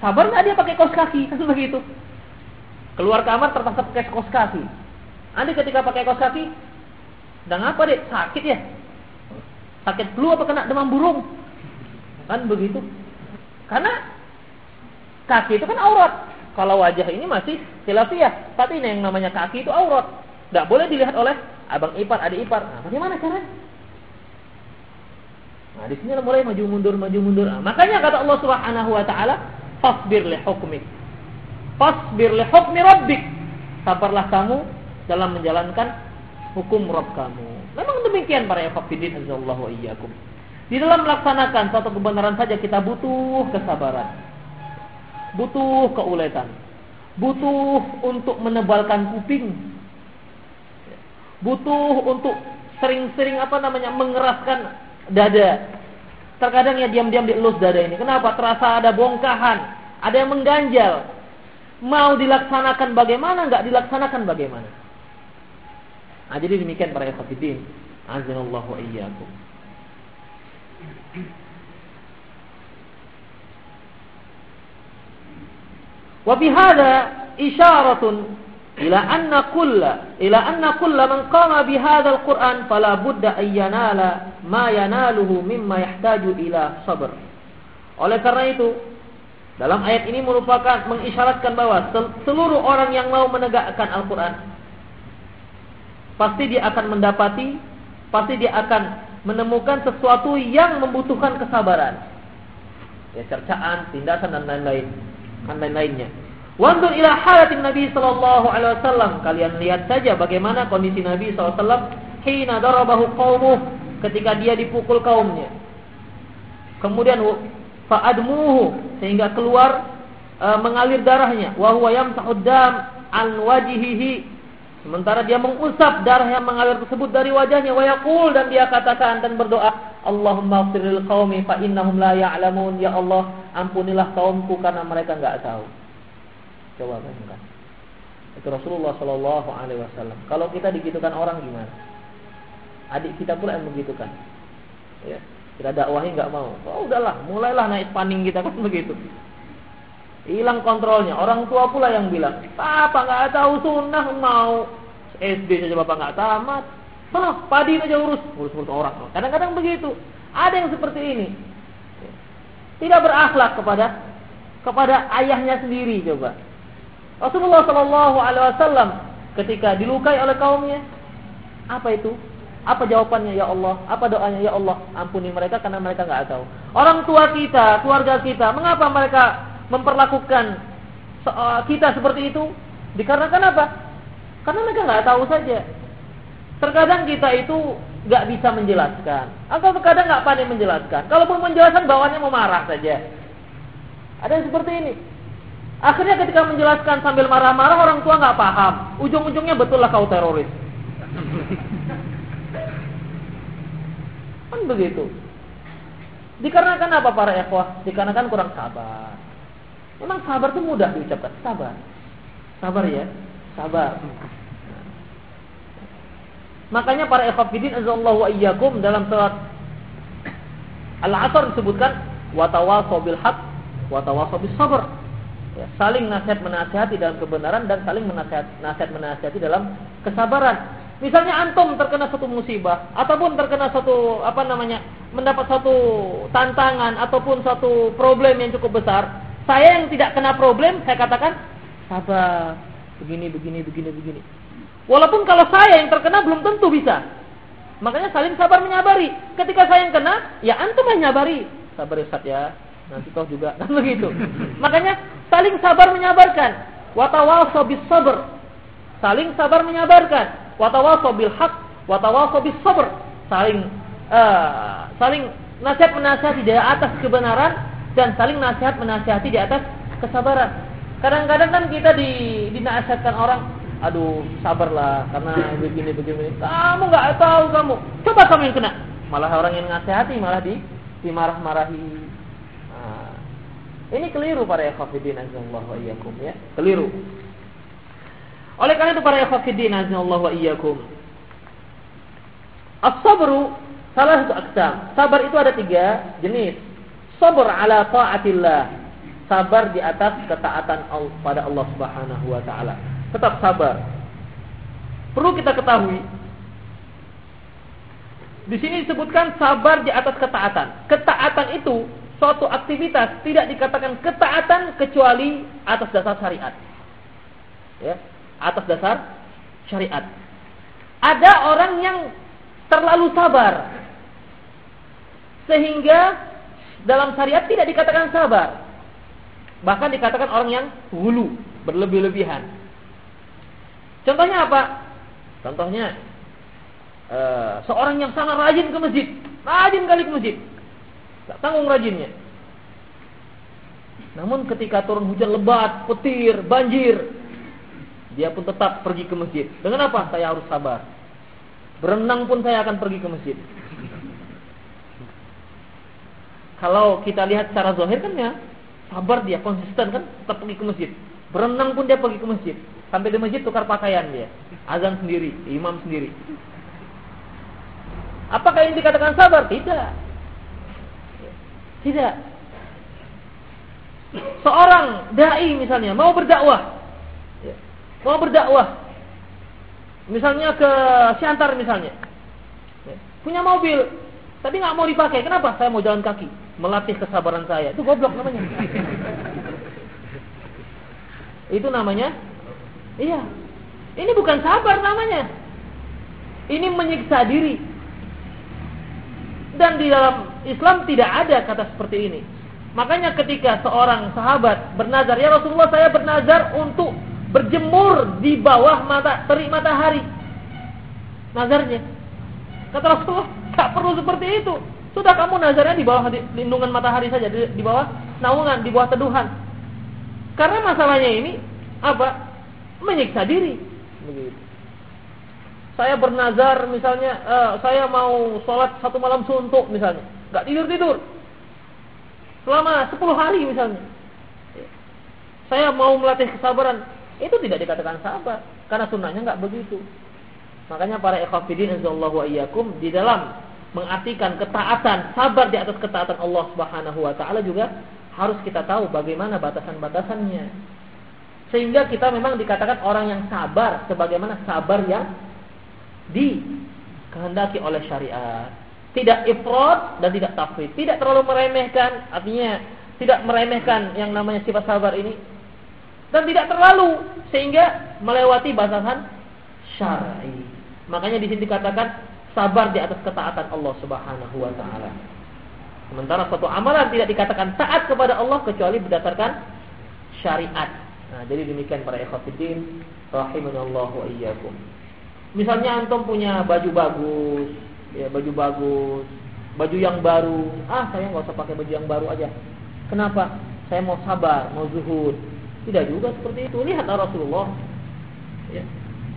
Sabar nggak dia pakai kos kaki *laughs* kan begitu. Keluar kamar terpaksa pakai kos kaki. Anda ketika pakai kos kaki, dan apa deh? Sakit ya? Sakit flu apa kena demam burung? Kan begitu. Karena kaki itu kan aurat. Kalau wajah ini masih khilafiyah. Tapi yang namanya kaki itu aurat. Tidak boleh dilihat oleh abang ipar, adik ipar. Nah, bagaimana caranya? Nah, di sini mulai maju mundur, maju mundur. Nah, makanya kata Allah Subhanahu wa taala, "Fasbir li hukmik." Fasbir li hukmi rabbik. Sabarlah kamu dalam menjalankan hukum Rabb kamu. Memang demikian para ikhwatiddin azallahu iyyakum. Di dalam melaksanakan satu kebenaran saja kita butuh kesabaran. Butuh keuletan. Butuh untuk menebalkan kuping. Butuh untuk sering-sering apa namanya mengeraskan dada. Terkadang ya diam-diam dielus dada ini. Kenapa? Terasa ada bongkahan, ada yang mengganjal. Mau dilaksanakan bagaimana, nggak dilaksanakan bagaimana. Nah, jadi demikian para ikhwatiddin. Azanallahu wa iyyakum. Wa isyaratun ila anna kulla ila anna kulla man qama bihadza al-Qur'an fala budda an yanala ma yanaluhu mimma yahtaju ila sabr. Oleh karena itu, dalam ayat ini merupakan mengisyaratkan bahwa seluruh orang yang mau menegakkan Al-Quran pasti dia akan mendapati, pasti dia akan menemukan sesuatu yang membutuhkan kesabaran. Ya cercaan, tindakan dan lain-lain, dan lain-lainnya. Wanzur ila halatin Nabi sallallahu alaihi wasallam. Kalian lihat saja bagaimana kondisi Nabi sallallahu hina darabahu qaumuh ketika dia dipukul kaumnya. Kemudian fa'admuhu sehingga keluar e, mengalir darahnya wa huwa yamsahu dam an wajhihi Sementara dia mengusap darah yang mengalir tersebut dari wajahnya wa yaqul dan dia katakan dan berdoa, Allahumma firil qaumi fa innahum la ya'lamun. Ya Allah, ampunilah kaumku karena mereka enggak tahu. Coba bayangkan. Itu Rasulullah Shallallahu alaihi wasallam. Kalau kita digitukan orang gimana? Adik kita pula yang begitukan. Ya. Kita dakwahi enggak mau. Oh udahlah, mulailah naik paning kita kan begitu. Hilang kontrolnya. Orang tua pula yang bilang, Papa nggak tahu sunnah mau. SD saja Bapak nggak tamat. Maaf, padi aja urus. Urus-urus orang. Kadang-kadang begitu. Ada yang seperti ini. Tidak berakhlak kepada kepada ayahnya sendiri coba. Rasulullah Shallallahu Alaihi Wasallam ketika dilukai oleh kaumnya, apa itu? Apa jawabannya ya Allah? Apa doanya ya Allah? Ampuni mereka karena mereka nggak tahu. Orang tua kita, keluarga kita, mengapa mereka memperlakukan uh, kita seperti itu? Dikarenakan apa? Karena mereka nggak tahu saja. Terkadang kita itu nggak bisa menjelaskan, atau terkadang nggak pandai menjelaskan. Kalaupun menjelaskan bawahnya memarah saja. Ada yang seperti ini. Akhirnya ketika menjelaskan sambil marah-marah orang tua nggak paham. Ujung-ujungnya betul lah kau teroris. kan begitu. Dikarenakan apa para ikhwah? Dikarenakan kurang sabar. Memang sabar itu mudah diucapkan. Sabar. Sabar ya. Sabar. Makanya para ikhwafidin azallahu wa dalam surat Al-Asr disebutkan watawasau bil haq watawasau bis sabr. Ya, saling nasihat menasihati dalam kebenaran dan saling menasihat nasihat menasihati dalam kesabaran. Misalnya antum terkena satu musibah ataupun terkena satu apa namanya mendapat satu tantangan ataupun satu problem yang cukup besar, saya yang tidak kena problem, saya katakan sabar, begini, begini, begini, begini. Walaupun kalau saya yang terkena belum tentu bisa. Makanya saling sabar menyabari. Ketika saya yang kena, ya antum yang nyabari. Sabar ya, ya. Nanti toh juga *laughs* kan begitu. Makanya saling sabar menyabarkan. Watawasau bis sabr. Saling sabar menyabarkan. Watawasau bil haq, watawasau bis sabr. Saling uh, saling nasihat menasihati di atas kebenaran dan saling nasihat menasihati di atas kesabaran. Kadang-kadang kan kita di dinasihatkan orang, aduh sabarlah karena begini begini. Kamu nggak tahu kamu, coba kamu yang kena. Malah orang yang nasihati malah di dimarah-marahi. Ini keliru para ikhwatiddin azallahu wa iyyakum ya. Keliru. Oleh karena itu para ikhwatiddin azallahu wa iyyakum. As-sabru salah satu aksam. Sabar itu ada tiga jenis. Sabar ala taatillah. Sabar di atas ketaatan pada Allah Subhanahu wa taala. Tetap sabar. Perlu kita ketahui di sini disebutkan sabar di atas ketaatan. Ketaatan itu suatu aktivitas tidak dikatakan ketaatan kecuali atas dasar syariat. Ya, atas dasar syariat. Ada orang yang terlalu sabar sehingga dalam syariat tidak dikatakan sabar. Bahkan dikatakan orang yang hulu, berlebih-lebihan. Contohnya apa? Contohnya uh, seorang yang sangat rajin ke masjid, rajin kali ke masjid, tak tanggung rajinnya. Namun ketika turun hujan lebat, petir, banjir, dia pun tetap pergi ke masjid. Dengan apa? Saya harus sabar. Berenang pun saya akan pergi ke masjid. Kalau kita lihat secara zahir kan ya, sabar dia, konsisten kan, tetap pergi ke masjid. Berenang pun dia pergi ke masjid. Sampai di masjid tukar pakaian dia. Azan sendiri, imam sendiri. Apakah ini dikatakan sabar? Tidak. Tidak. Seorang dai misalnya mau berdakwah. Mau berdakwah. Misalnya ke Siantar misalnya. Punya mobil, tapi nggak mau dipakai. Kenapa? Saya mau jalan kaki, melatih kesabaran saya. Itu goblok namanya. Itu namanya Iya. Ini bukan sabar namanya. Ini menyiksa diri. Dan di dalam Islam tidak ada kata seperti ini. Makanya ketika seorang sahabat bernazar, ya Rasulullah saya bernazar untuk berjemur di bawah mata terik matahari. Nazarnya. Kata Rasulullah, tak perlu seperti itu. Sudah kamu nazarnya di bawah lindungan matahari saja, di, di bawah naungan, di bawah teduhan. Karena masalahnya ini apa? menyiksa diri. Begitu. Saya bernazar misalnya, uh, saya mau sholat satu malam suntuk misalnya, nggak tidur tidur, selama 10 hari misalnya. Saya mau melatih kesabaran, itu tidak dikatakan sabar, karena sunnahnya nggak begitu. Makanya para ikhwafidin azallahu iyyakum di dalam mengartikan ketaatan, sabar di atas ketaatan Allah Subhanahu wa taala juga harus kita tahu bagaimana batasan-batasannya. Sehingga kita memang dikatakan orang yang sabar sebagaimana sabar yang dikehendaki oleh syariat. Tidak ifrat dan tidak tafwid. Tidak terlalu meremehkan, artinya tidak meremehkan yang namanya sifat sabar ini. Dan tidak terlalu sehingga melewati batasan syar'i. Makanya di sini dikatakan sabar di atas ketaatan Allah Subhanahu wa taala. Sementara suatu amalan tidak dikatakan taat kepada Allah kecuali berdasarkan syariat. Nah, jadi demikian para ikhwatiddin rahimanallahu wa iyyakum. Misalnya antum punya baju bagus, ya baju bagus, baju yang baru. Ah, saya nggak usah pakai baju yang baru aja. Kenapa? Saya mau sabar, mau zuhud. Tidak juga seperti itu. Lihatlah Rasulullah. Ya.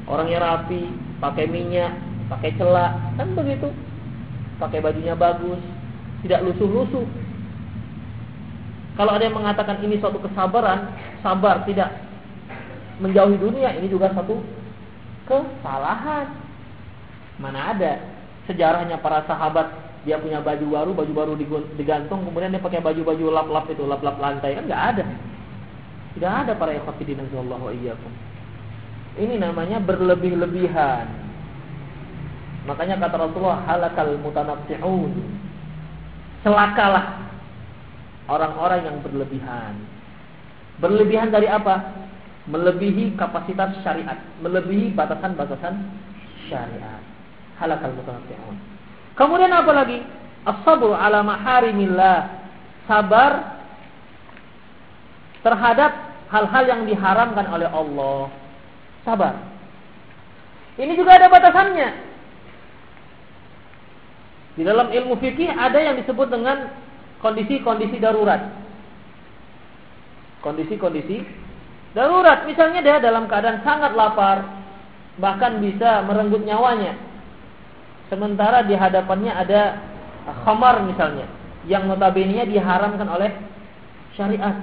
Orangnya rapi, pakai minyak, pakai celak, kan begitu. Pakai bajunya bagus, tidak lusuh-lusuh. Kalau ada yang mengatakan ini suatu kesabaran, sabar tidak menjauhi dunia, ini juga satu kesalahan. Mana ada sejarahnya para sahabat dia punya baju baru, baju baru digantung, kemudian dia pakai baju-baju lap-lap itu, lap-lap lantai kan nggak ada. Tidak ada para ikhwatiddin wa iyyakum. Ini namanya berlebih-lebihan. Makanya kata Rasulullah halakal mutanaffi'un. Celakalah orang-orang yang berlebihan. Berlebihan dari apa? Melebihi kapasitas syariat, melebihi batasan-batasan syariat. Halakal mutanaffi'un. Kemudian apa lagi? As-sabr ala maharimillah. Sabar terhadap hal-hal yang diharamkan oleh Allah. Sabar. Ini juga ada batasannya. Di dalam ilmu fikih ada yang disebut dengan kondisi-kondisi darurat. Kondisi-kondisi darurat, misalnya dia dalam keadaan sangat lapar, bahkan bisa merenggut nyawanya. Sementara di hadapannya ada khamar misalnya, yang notabene diharamkan oleh syariat.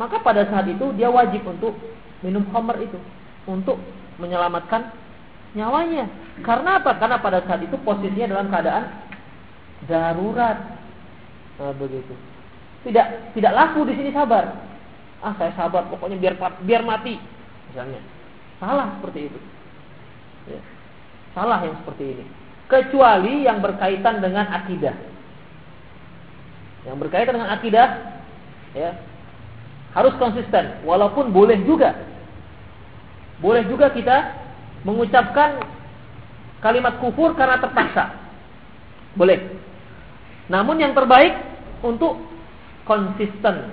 Maka pada saat itu dia wajib untuk minum khamar itu untuk menyelamatkan nyawanya. Karena apa? Karena pada saat itu posisinya dalam keadaan darurat. Nah, begitu. Tidak tidak laku di sini sabar. Ah, saya sabar, pokoknya biar biar mati. Misalnya. Salah seperti itu. Ya. Salah yang seperti ini. Kecuali yang berkaitan dengan akidah. yang berkaitan dengan akidah ya harus konsisten walaupun boleh juga boleh juga kita mengucapkan kalimat kufur karena terpaksa boleh namun yang terbaik untuk konsisten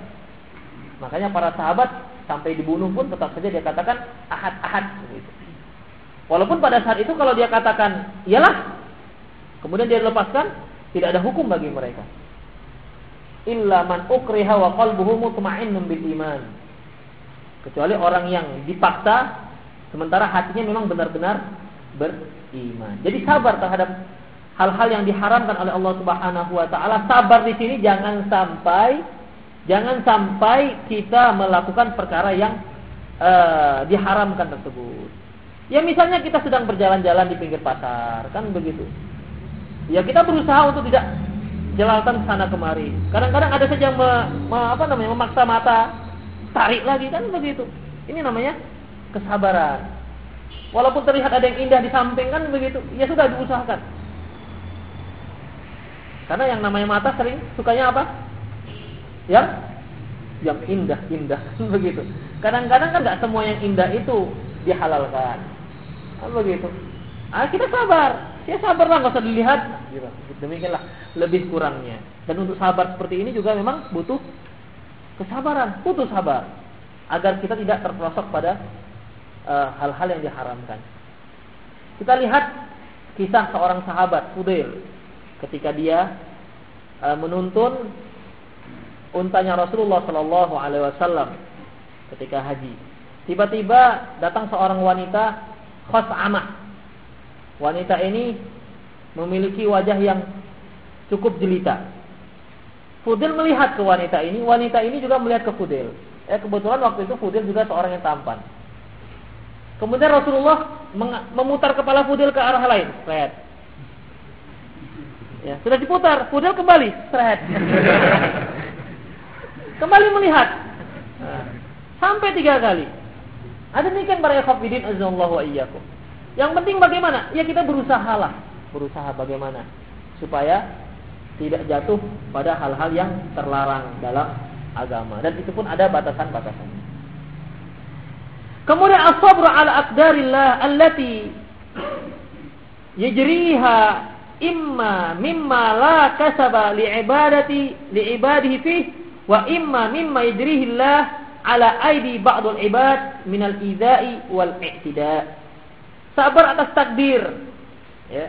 makanya para sahabat sampai dibunuh pun tetap saja dia katakan ahad ahad gitu. walaupun pada saat itu kalau dia katakan iyalah kemudian dia lepaskan tidak ada hukum bagi mereka illa man ukriha wa qalbuhu mutmainnun bil iman. Kecuali orang yang dipaksa sementara hatinya memang benar-benar beriman. Jadi sabar terhadap hal-hal yang diharamkan oleh Allah Subhanahu wa taala. Sabar di sini jangan sampai jangan sampai kita melakukan perkara yang uh, diharamkan tersebut. Ya misalnya kita sedang berjalan-jalan di pinggir pasar, kan begitu. Ya kita berusaha untuk tidak jelalatan sana kemari. Kadang-kadang ada saja yang me, me, apa namanya memaksa mata, tarik lagi kan begitu. Ini namanya kesabaran. Walaupun terlihat ada yang indah di samping kan begitu, ya sudah diusahakan. Karena yang namanya mata sering sukanya apa? Yang yang indah-indah *laughs* begitu. Kadang-kadang kan nggak semua yang indah itu dihalalkan. Kan begitu. Ah, kita sabar. Ya sabarlah nggak usah dilihat. Gitu. Demikianlah lebih kurangnya. Dan untuk sabar seperti ini juga memang butuh kesabaran, butuh sabar agar kita tidak terperosok pada eh, hal-hal uh, yang diharamkan. Kita lihat kisah seorang sahabat Fudail ketika dia uh, menuntun untanya Rasulullah Shallallahu Alaihi Wasallam ketika haji. Tiba-tiba datang seorang wanita khos'amah Wanita ini memiliki wajah yang cukup jelita. Fudil melihat ke wanita ini, wanita ini juga melihat ke Fudil. Eh kebetulan waktu itu Fudil juga seorang yang tampan. Kemudian Rasulullah memutar kepala Fudil ke arah lain, seret. Ya, sudah diputar, Fudil kembali, seret. *laughs* kembali melihat. Sampai tiga kali. Ada demikian para ikhwatiddin azallahu iyyakum. Yang penting bagaimana? Ya kita berusaha lah, berusaha bagaimana supaya tidak jatuh pada hal-hal yang terlarang dalam agama dan itu pun ada batasan-batasan. Kemudian as-sabr ala aqdarillah allati yajriha imma mimma la kasaba li ibadati li ibadihi wa imma mimma yajrihi Allah ala aidi ba'dul ibad min al-idza'i wal i'tida' sabar atas takdir ya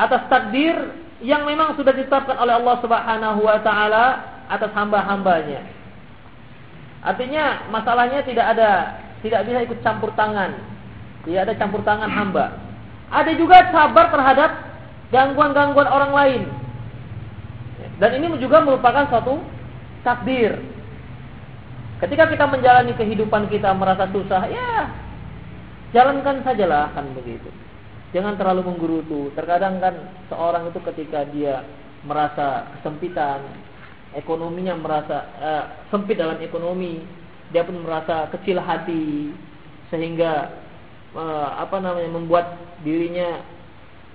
atas takdir yang memang sudah ditetapkan oleh Allah Subhanahu wa taala atas hamba-hambanya. Artinya masalahnya tidak ada tidak bisa ikut campur tangan. Tidak ada campur tangan hamba. Ada juga sabar terhadap gangguan-gangguan orang lain. Dan ini juga merupakan suatu takdir. Ketika kita menjalani kehidupan kita merasa susah, ya Jalankan sajalah kan begitu. Jangan terlalu menggerutu. Terkadang kan seorang itu ketika dia merasa kesempitan, ekonominya merasa uh, sempit dalam ekonomi, dia pun merasa kecil hati sehingga uh, apa namanya membuat dirinya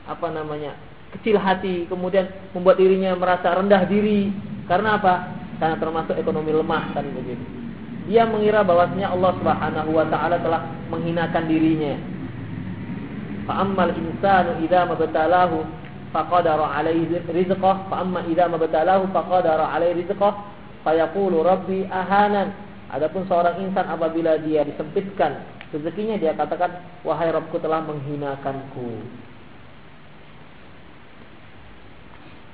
apa namanya kecil hati, kemudian membuat dirinya merasa rendah diri karena apa? Karena termasuk ekonomi lemah kan begitu dia mengira bahwasanya Allah Subhanahu wa taala telah menghinakan dirinya. Fa ammal insanu idza mabtalahu faqadara alaihi rizqah fa amma idza mabtalahu faqadara alaihi rizqah fayaqulu rabbi ahanan. Adapun seorang insan apabila dia disempitkan rezekinya dia katakan wahai Rabbku telah menghinakanku.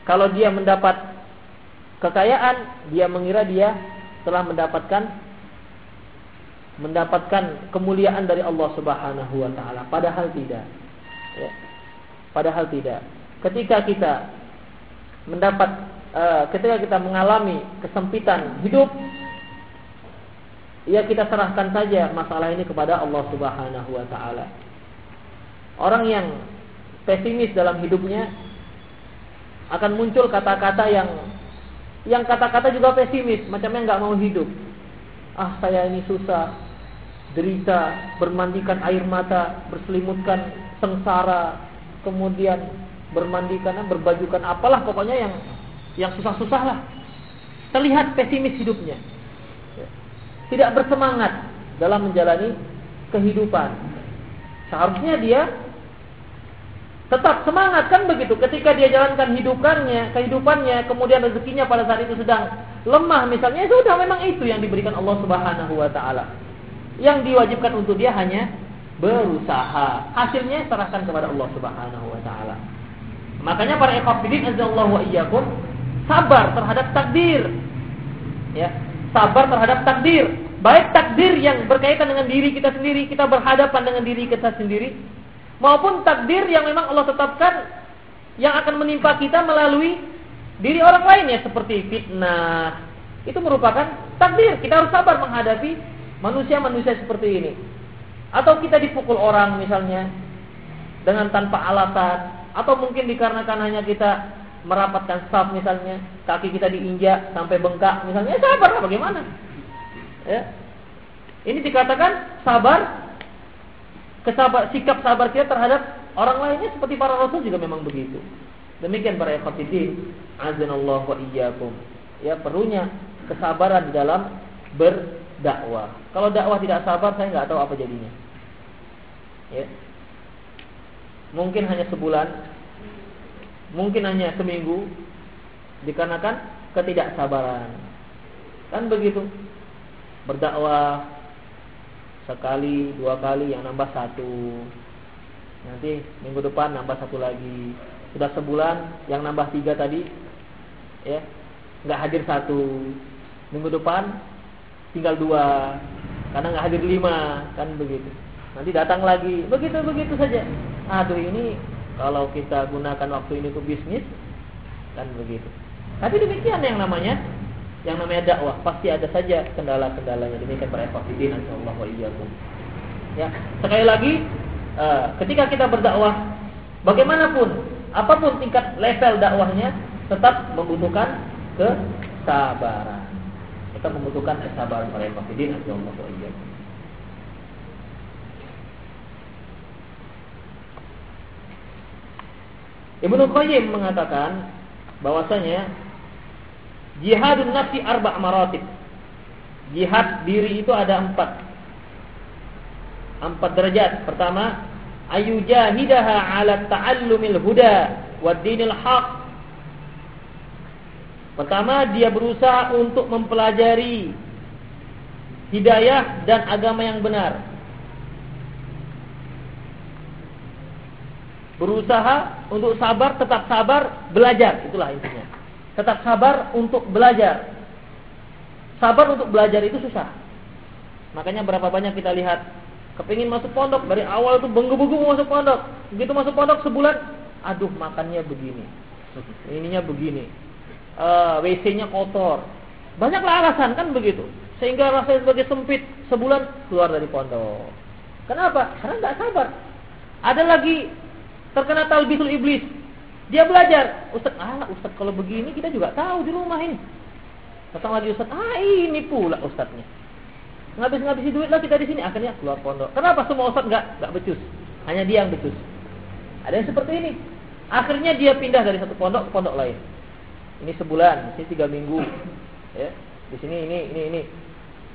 Kalau dia mendapat kekayaan, dia mengira dia telah mendapatkan mendapatkan kemuliaan dari Allah Subhanahu wa taala. Padahal tidak. Ya. padahal tidak. Ketika kita mendapat uh, ketika kita mengalami kesempitan hidup ya kita serahkan saja masalah ini kepada Allah Subhanahu wa taala. Orang yang pesimis dalam hidupnya akan muncul kata-kata yang yang kata-kata juga pesimis macamnya nggak mau hidup ah saya ini susah derita, bermandikan air mata, berselimutkan sengsara, kemudian bermandikan, berbajukan apalah pokoknya yang yang susah-susah lah. terlihat pesimis hidupnya. Tidak bersemangat dalam menjalani kehidupan. Seharusnya dia tetap semangat kan begitu ketika dia jalankan hidupannya, kehidupannya, kemudian rezekinya pada saat itu sedang lemah misalnya, ya sudah memang itu yang diberikan Allah Subhanahu wa taala. Yang diwajibkan untuk dia hanya berusaha. Hasilnya serahkan kepada Allah Subhanahu wa taala. Makanya para ikhwatiddin azallahu wa iyyakum sabar terhadap takdir. Ya, sabar terhadap takdir. Baik takdir yang berkaitan dengan diri kita sendiri, kita berhadapan dengan diri kita sendiri, maupun takdir yang memang Allah tetapkan yang akan menimpa kita melalui diri orang lain ya seperti fitnah. Itu merupakan takdir. Kita harus sabar menghadapi manusia-manusia seperti ini. Atau kita dipukul orang misalnya dengan tanpa alasan atau mungkin dikarenakan hanya kita merapatkan saf misalnya, kaki kita diinjak sampai bengkak misalnya, ya sabar bagaimana? Ya. Ini dikatakan sabar kesabar, sikap sabar kita terhadap orang lainnya seperti para rasul juga memang begitu. Demikian para ikhwatiddin, azanallahu wa iyyakum. Ya, perlunya kesabaran di dalam berdakwah. Kalau dakwah tidak sabar, saya nggak tahu apa jadinya. Ya. Mungkin hanya sebulan, mungkin hanya seminggu, dikarenakan ketidaksabaran. Kan begitu. Berdakwah sekali dua kali yang nambah satu. Nanti minggu depan nambah satu lagi. Sudah sebulan yang nambah tiga tadi ya nggak hadir satu. Minggu depan tinggal dua. Karena nggak hadir lima kan begitu. Nanti datang lagi. Begitu begitu saja. Aduh ini kalau kita gunakan waktu ini untuk bisnis kan begitu. Tapi demikian yang namanya yang namanya dakwah pasti ada saja kendala-kendalanya demikian para ikhwatiddin insyaallah wa iyyakum. Ya, sekali lagi uh, ketika kita berdakwah bagaimanapun apa pun tingkat level dakwahnya tetap membutuhkan kesabaran. Tetap membutuhkan kesabaran para ikhwatiddin insyaallah wa iyyakum. Ibnu Qayyim mengatakan bahwasanya Jihadun nafsi arba' maratib. Jihad diri itu ada empat. Empat derajat. Pertama, ayu jahidaha ala ta'allumil huda wa dinil haq. Pertama, dia berusaha untuk mempelajari hidayah dan agama yang benar. Berusaha untuk sabar, tetap sabar, belajar. Itulah intinya. Tetap sabar untuk belajar. Sabar untuk belajar itu susah. Makanya berapa banyak kita lihat kepingin masuk pondok dari awal itu benggu-benggu masuk pondok. Begitu masuk pondok sebulan, aduh makannya begini, ininya begini, uh, eh, WC-nya kotor. Banyaklah alasan kan begitu. Sehingga rasanya sebagai sempit sebulan keluar dari pondok. Kenapa? Karena nggak sabar. Ada lagi terkena talbisul iblis. Dia belajar, Ustaz, ah Ustaz kalau begini kita juga tahu di rumah ini. Datang lagi Ustaz, ah ini pula Ustaznya. Ngabis-ngabisi duit lah kita di sini, akhirnya keluar pondok. Kenapa semua Ustaz nggak nggak becus? Hanya dia yang becus. Ada yang seperti ini. Akhirnya dia pindah dari satu pondok ke pondok lain. Ini sebulan, ini tiga minggu. Ya, di sini ini ini ini.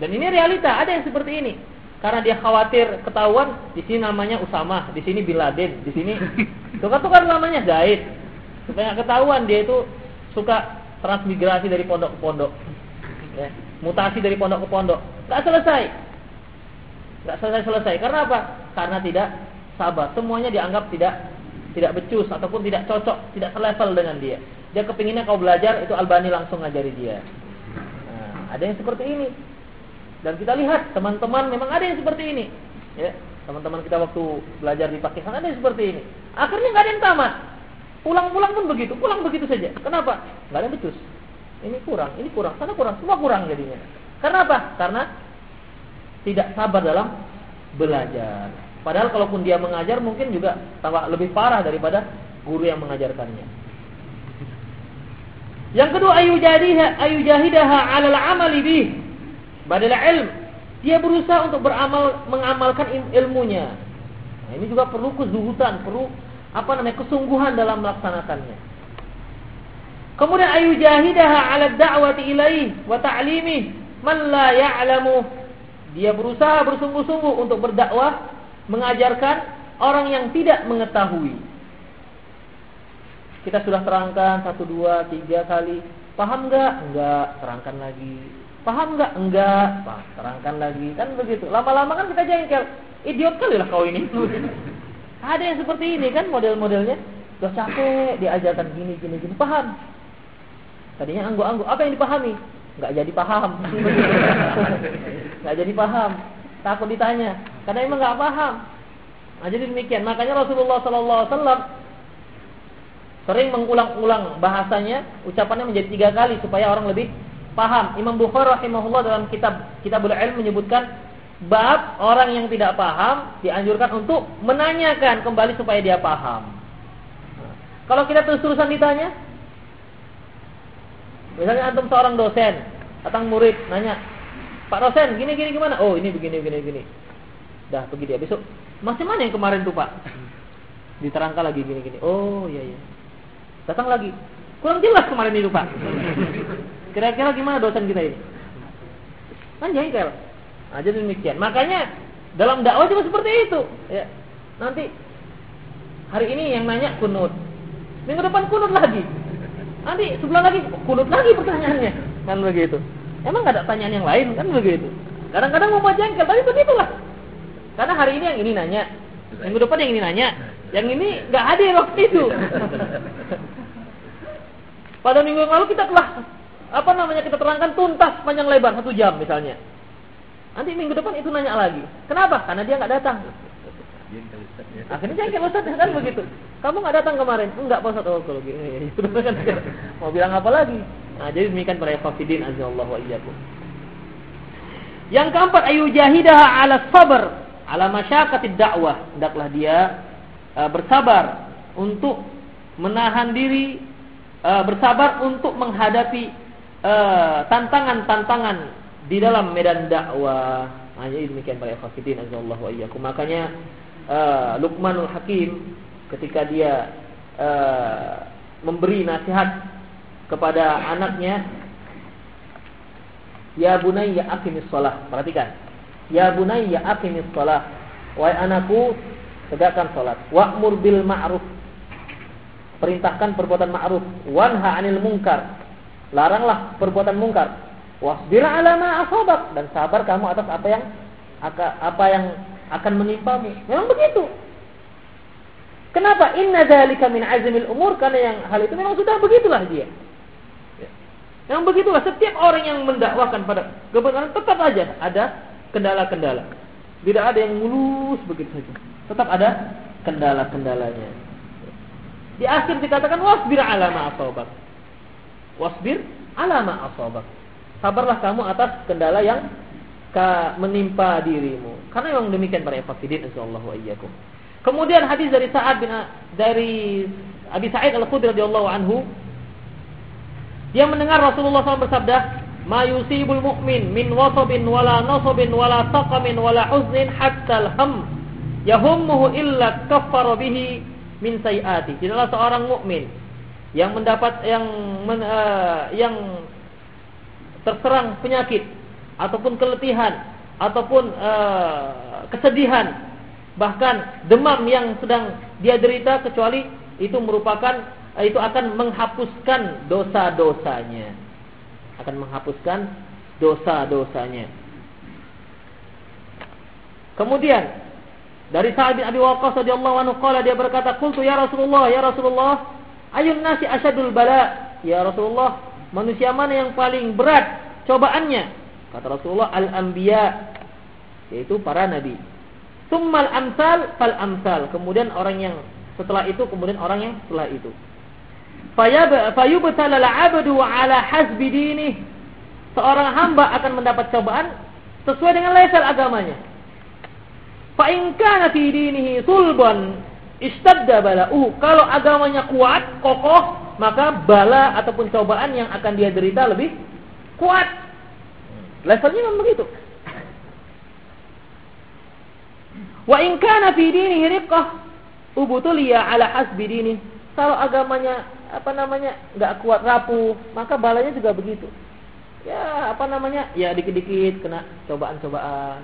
Dan ini realita, ada yang seperti ini. Karena dia khawatir ketahuan, di sini namanya Usama, di sini Bin Laden, di sini *laughs* tukar-tukar namanya Zaid, supaya ketahuan dia itu suka transmigrasi dari pondok ke pondok. Ya, mutasi dari pondok ke pondok. Nggak selesai. Nggak selesai selesai karena apa? Karena tidak sabar. Semuanya dianggap tidak tidak becus ataupun tidak cocok tidak selevel dengan dia. Dia kepinginnya kau belajar itu Albani langsung ngajari dia. Nah, ada yang seperti ini. Dan kita lihat teman-teman memang ada yang seperti ini. Ya teman-teman kita waktu belajar di Pakistan ada yang seperti ini. Akhirnya nggak ada yang tamat Pulang-pulang pun begitu, pulang begitu saja. Kenapa? Gak ada becus. Ini kurang, ini kurang, sana kurang, semua kurang jadinya. Karena apa? Karena tidak sabar dalam belajar. Padahal kalaupun dia mengajar mungkin juga tambah lebih parah daripada guru yang mengajarkannya. Yang kedua ayu jahidaha 'alal 'amali bih. Badal ilm. Dia berusaha untuk beramal mengamalkan ilmunya. Nah, ini juga perlu kezuhutan, perlu apa namanya kesungguhan dalam melaksanakannya. Kemudian ayu jahidaha 'ala da'wati ilaih wa ta'limih man la ya'lamu. Dia berusaha bersungguh-sungguh untuk berdakwah, mengajarkan orang yang tidak mengetahui. Kita sudah terangkan satu dua tiga kali. Paham nggak? Enggak. Terangkan lagi. Paham nggak? Enggak. Pak, terangkan lagi. Kan begitu. Lama-lama kan kita jengkel. Idiot kali lah kau ini. *laughs* Ada yang seperti ini kan model-modelnya. Sudah capek diajarkan gini gini gini. Paham? Tadinya angguk-angguk. Apa yang dipahami? Enggak jadi paham. *laughs* Enggak jadi paham. Takut ditanya. Karena emang enggak paham. Nah, jadi demikian. Makanya Rasulullah Sallallahu Alaihi Wasallam sering mengulang-ulang bahasanya, ucapannya menjadi tiga kali supaya orang lebih paham. Imam Bukhari rahimahullah dalam kitab Kitabul Ilm menyebutkan bab orang yang tidak paham dianjurkan untuk menanyakan kembali supaya dia paham. Kalau kita terus-terusan ditanya, misalnya antum seorang dosen, datang murid nanya, Pak dosen, gini gini gimana? Oh ini begini begini begini. Dah pergi dia besok. Masih mana yang kemarin tuh Pak? Diterangkan lagi gini gini. Oh iya iya. Datang lagi. Kurang jelas kemarin itu Pak. *laughs* Kira-kira gimana dosen kita ini? Kan jengkel. Nah, jadi demikian. Makanya dalam dakwah juga seperti itu. Ya. Nanti hari ini yang nanya kunut. Minggu depan kunut lagi. Nanti sebulan lagi kunut lagi pertanyaannya. Kan begitu. Emang gak ada pertanyaan yang lain kan begitu. Kadang-kadang mau jengkel, tapi begitulah. Karena hari ini yang ini nanya, minggu depan yang ini nanya, yang ini nggak hadir waktu itu. Pada minggu yang lalu kita telah apa namanya kita terangkan tuntas panjang lebar satu jam misalnya. Nanti minggu depan itu nanya lagi. Kenapa? Karena dia nggak datang. Akhirnya jengkel Ustaz kan begitu. Kamu nggak datang kemarin? Enggak Pak Ustaz. Oh, kalau gini. *laughs* Mau bilang apa lagi? Nah, jadi demikian para fakidin azza wa iyyakum. Yang keempat ayu jahidah ala sabar ala masyaqatid dakwah. Hendaklah dia uh, bersabar untuk menahan diri, uh, bersabar untuk menghadapi eh, tantangan-tantangan di dalam medan dakwah. Nah, jadi demikian para fakidin azallahu wa iyyakum. Makanya uh, Luqmanul Hakim ketika dia uh, memberi nasihat kepada anaknya Ya bunayya aqimis shalah. Perhatikan. Ya bunayya aqimis shalah. Wahai anakku, tegakkan salat. Wa'mur bil ma'ruf. Perintahkan perbuatan ma'ruf. Wanha 'anil munkar. Laranglah perbuatan mungkar. Wasbir 'ala ma asabak dan sabar kamu atas apa yang apa yang akan menimpamu. Memang begitu. Kenapa? Inna dzalika min azmil umur karena yang hal itu memang sudah begitulah dia. Ya. Yang begitulah setiap orang yang mendakwahkan pada kebenaran tetap aja ada kendala-kendala. Tidak ada yang mulus begitu saja. Tetap ada kendala-kendalanya. Di akhir dikatakan wasbir ala ma asabak. Wasbir ala ma asabak. Sabarlah kamu atas kendala yang menimpa dirimu. Karena memang demikian para fakidin insyaallah iyyakum. Kemudian hadis dari Sa'ad bin dari Abi Sa'id Al-Khudri radhiyallahu anhu yang mendengar Rasulullah SAW bersabda, "Ma yusibul mu'min min wasabin wala nasabin wala taqamin wala huznin hatta al-ham yahummuhu illa kaffara bihi min sayiati. Tidaklah seorang mukmin yang mendapat yang men, uh, yang terserang penyakit ataupun keletihan ataupun uh, kesedihan bahkan demam yang sedang dia derita kecuali itu merupakan eh, itu akan menghapuskan dosa-dosanya akan menghapuskan dosa-dosanya kemudian dari Sa'ad bin Abi Waqqas radhiyallahu anhu qala dia berkata, "Qultu ya Rasulullah, ya Rasulullah, ayun nasi asyadul bala?" Ya Rasulullah, manusia mana yang paling berat cobaannya? Kata Rasulullah, al-anbiya, yaitu para nabi. Summal amsal fal amsal. Kemudian orang yang setelah itu, kemudian orang yang setelah itu. Fayubtala al-'abdu 'ala hasbi dinih. Seorang hamba akan mendapat cobaan sesuai dengan level agamanya. Fa in kana fi dinihi sulban istadda bala'uhu. Kalau agamanya kuat, kokoh, maka bala ataupun cobaan yang akan dia derita lebih kuat. Levelnya memang begitu. Wa in kana fi dinihi riqqah ubutuliya ala hasbi dini. Kalau agamanya apa namanya nggak kuat rapuh, maka balanya juga begitu. Ya apa namanya ya dikit-dikit kena cobaan-cobaan.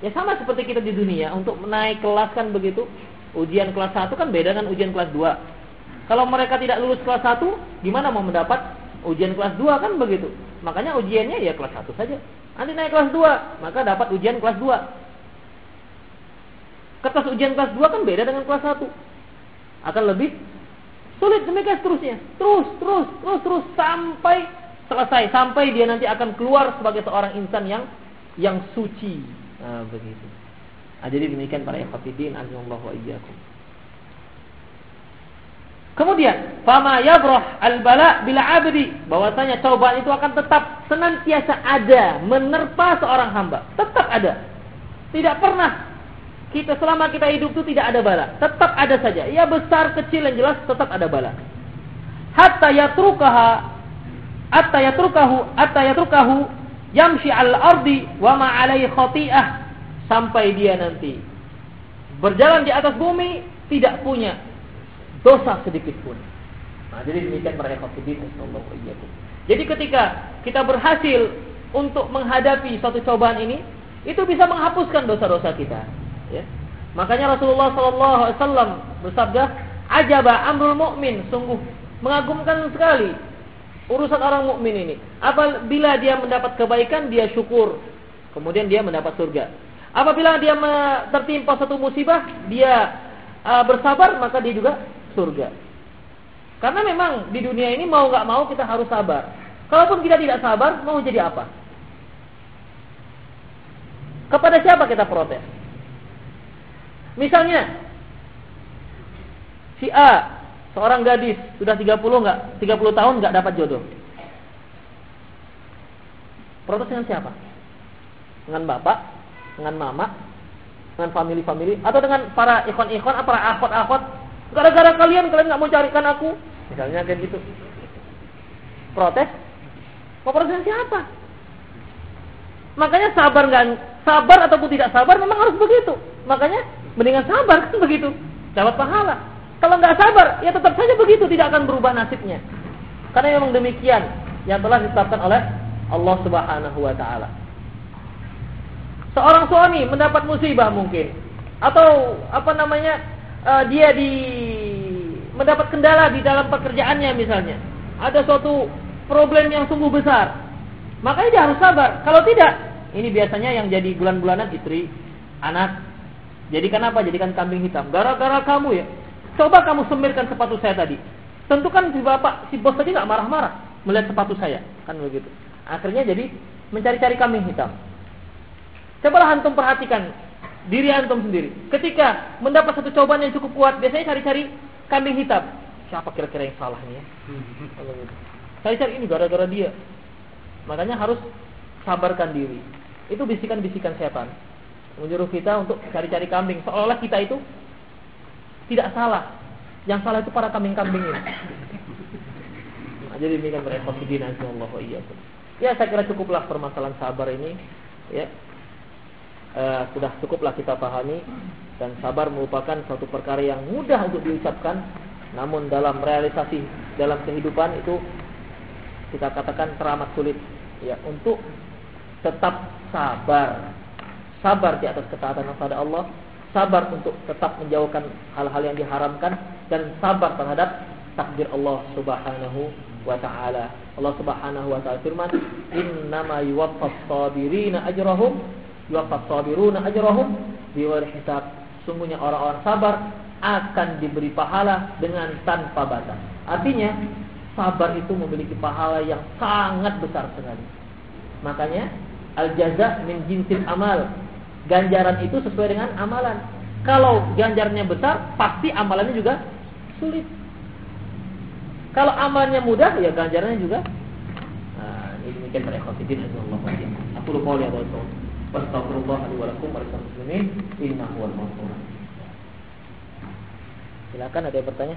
Ya sama seperti kita di dunia untuk naik kelas kan begitu. Ujian kelas 1 kan beda dengan ujian kelas 2. Kalau mereka tidak lulus kelas 1, gimana mau mendapat ujian kelas 2 kan begitu. Makanya ujiannya ya kelas 1 saja. Nanti naik kelas 2, maka dapat ujian kelas 2. Kertas ujian kelas 2 kan beda dengan kelas 1. Akan lebih sulit demikian seterusnya. Terus, terus, terus, terus sampai selesai sampai dia nanti akan keluar sebagai seorang insan yang yang suci. Nah, begitu. Nah, jadi demikian para ikhwatiddin azimallahu wa iyyakum. Kemudian, fama yabrah al-bala bila abdi, bahwasanya cobaan itu akan tetap senantiasa ada menerpa seorang hamba, tetap ada. Tidak pernah kita selama kita hidup itu tidak ada bala, tetap ada saja. Ya besar kecil yang jelas tetap ada bala. Hatta yatrukaha hatta yatrukahu hatta yatrukahu yamshi al-ardi wa ma alaihi khati'ah sampai dia nanti berjalan di atas bumi tidak punya dosa sedikit pun. Nah, jadi demikian para ikhwatiddin Jadi ketika kita berhasil untuk menghadapi suatu cobaan ini, itu bisa menghapuskan dosa-dosa kita, ya. Makanya Rasulullah wasallam bersabda, "Ajaba amrul mu'min," sungguh mengagumkan sekali urusan orang mukmin ini. Apabila dia mendapat kebaikan, dia syukur. Kemudian dia mendapat surga. Apabila dia tertimpa satu musibah, dia uh, bersabar, maka dia juga surga. Karena memang di dunia ini mau nggak mau kita harus sabar. Kalaupun kita tidak sabar, mau jadi apa? Kepada siapa kita protes? Misalnya, si A, seorang gadis, sudah 30 nggak, 30 tahun nggak dapat jodoh. Protes dengan siapa? Dengan bapak, dengan mama, dengan family-family, atau dengan para ikon-ikon, atau para akot-akot. Gara-gara kalian, kalian nggak mau carikan aku. Misalnya kayak gitu. Protes. Mau protes siapa? Makanya sabar nggak sabar ataupun tidak sabar memang harus begitu. Makanya mendingan sabar kan *laughs* begitu. Dapat pahala. Kalau nggak sabar, ya tetap saja begitu, tidak akan berubah nasibnya. Karena memang demikian yang telah ditetapkan oleh Allah Subhanahu wa taala. Seorang suami mendapat musibah mungkin atau apa namanya uh, dia di mendapat kendala di dalam pekerjaannya misalnya. Ada suatu problem yang sungguh besar. Makanya dia harus sabar. Kalau tidak, ini biasanya yang jadi bulan-bulanan istri, anak. Jadi kenapa? Jadikan kambing hitam. Gara-gara kamu ya. Coba kamu semirkan sepatu saya tadi. Tentu kan si bapak, si bos tadi nggak marah-marah melihat sepatu saya, kan begitu. Akhirnya jadi mencari-cari kambing hitam. Cobalah antum perhatikan diri antum sendiri. Ketika mendapat satu cobaan yang cukup kuat, biasanya cari-cari kambing hitam. Siapa kira-kira yang salah nih ya? *laughs* Cari-cari ini gara-gara dia. Makanya harus sabarkan diri. Itu bisikan-bisikan setan. Menyuruh kita untuk cari-cari kambing. Seolah-olah kita itu tidak salah. Yang salah itu para kambing-kambing ini. Nah, jadi demikian mereka Allah Ya saya kira cukuplah permasalahan sabar ini. Ya, uh, sudah cukuplah kita pahami dan sabar merupakan suatu perkara yang mudah untuk diucapkan. Namun dalam realisasi dalam kehidupan itu kita katakan teramat sulit. Ya untuk tetap sabar. Sabar di atas ketaatan kepada Allah. Sabar untuk tetap menjauhkan hal-hal yang diharamkan. Dan sabar terhadap takdir Allah Subhanahu wa taala. Allah Subhanahu wa taala firman, "Innama yuwaffas sabirina ajrahum yuwaffas sabiruna ajrahum biwar hisab. Sungguhnya orang-orang sabar akan diberi pahala dengan tanpa batas. Artinya, sabar itu memiliki pahala yang sangat besar sekali. Makanya, al-jaza min jinsil amal. Ganjaran itu sesuai dengan amalan. Kalau ganjarnya besar, pasti amalannya juga sulit. Kalau amalnya mudah, ya ganjarannya juga. Nah, ini demikian para Aku lupa lihat Wassalamualaikum. Silakan ada yang bertanya?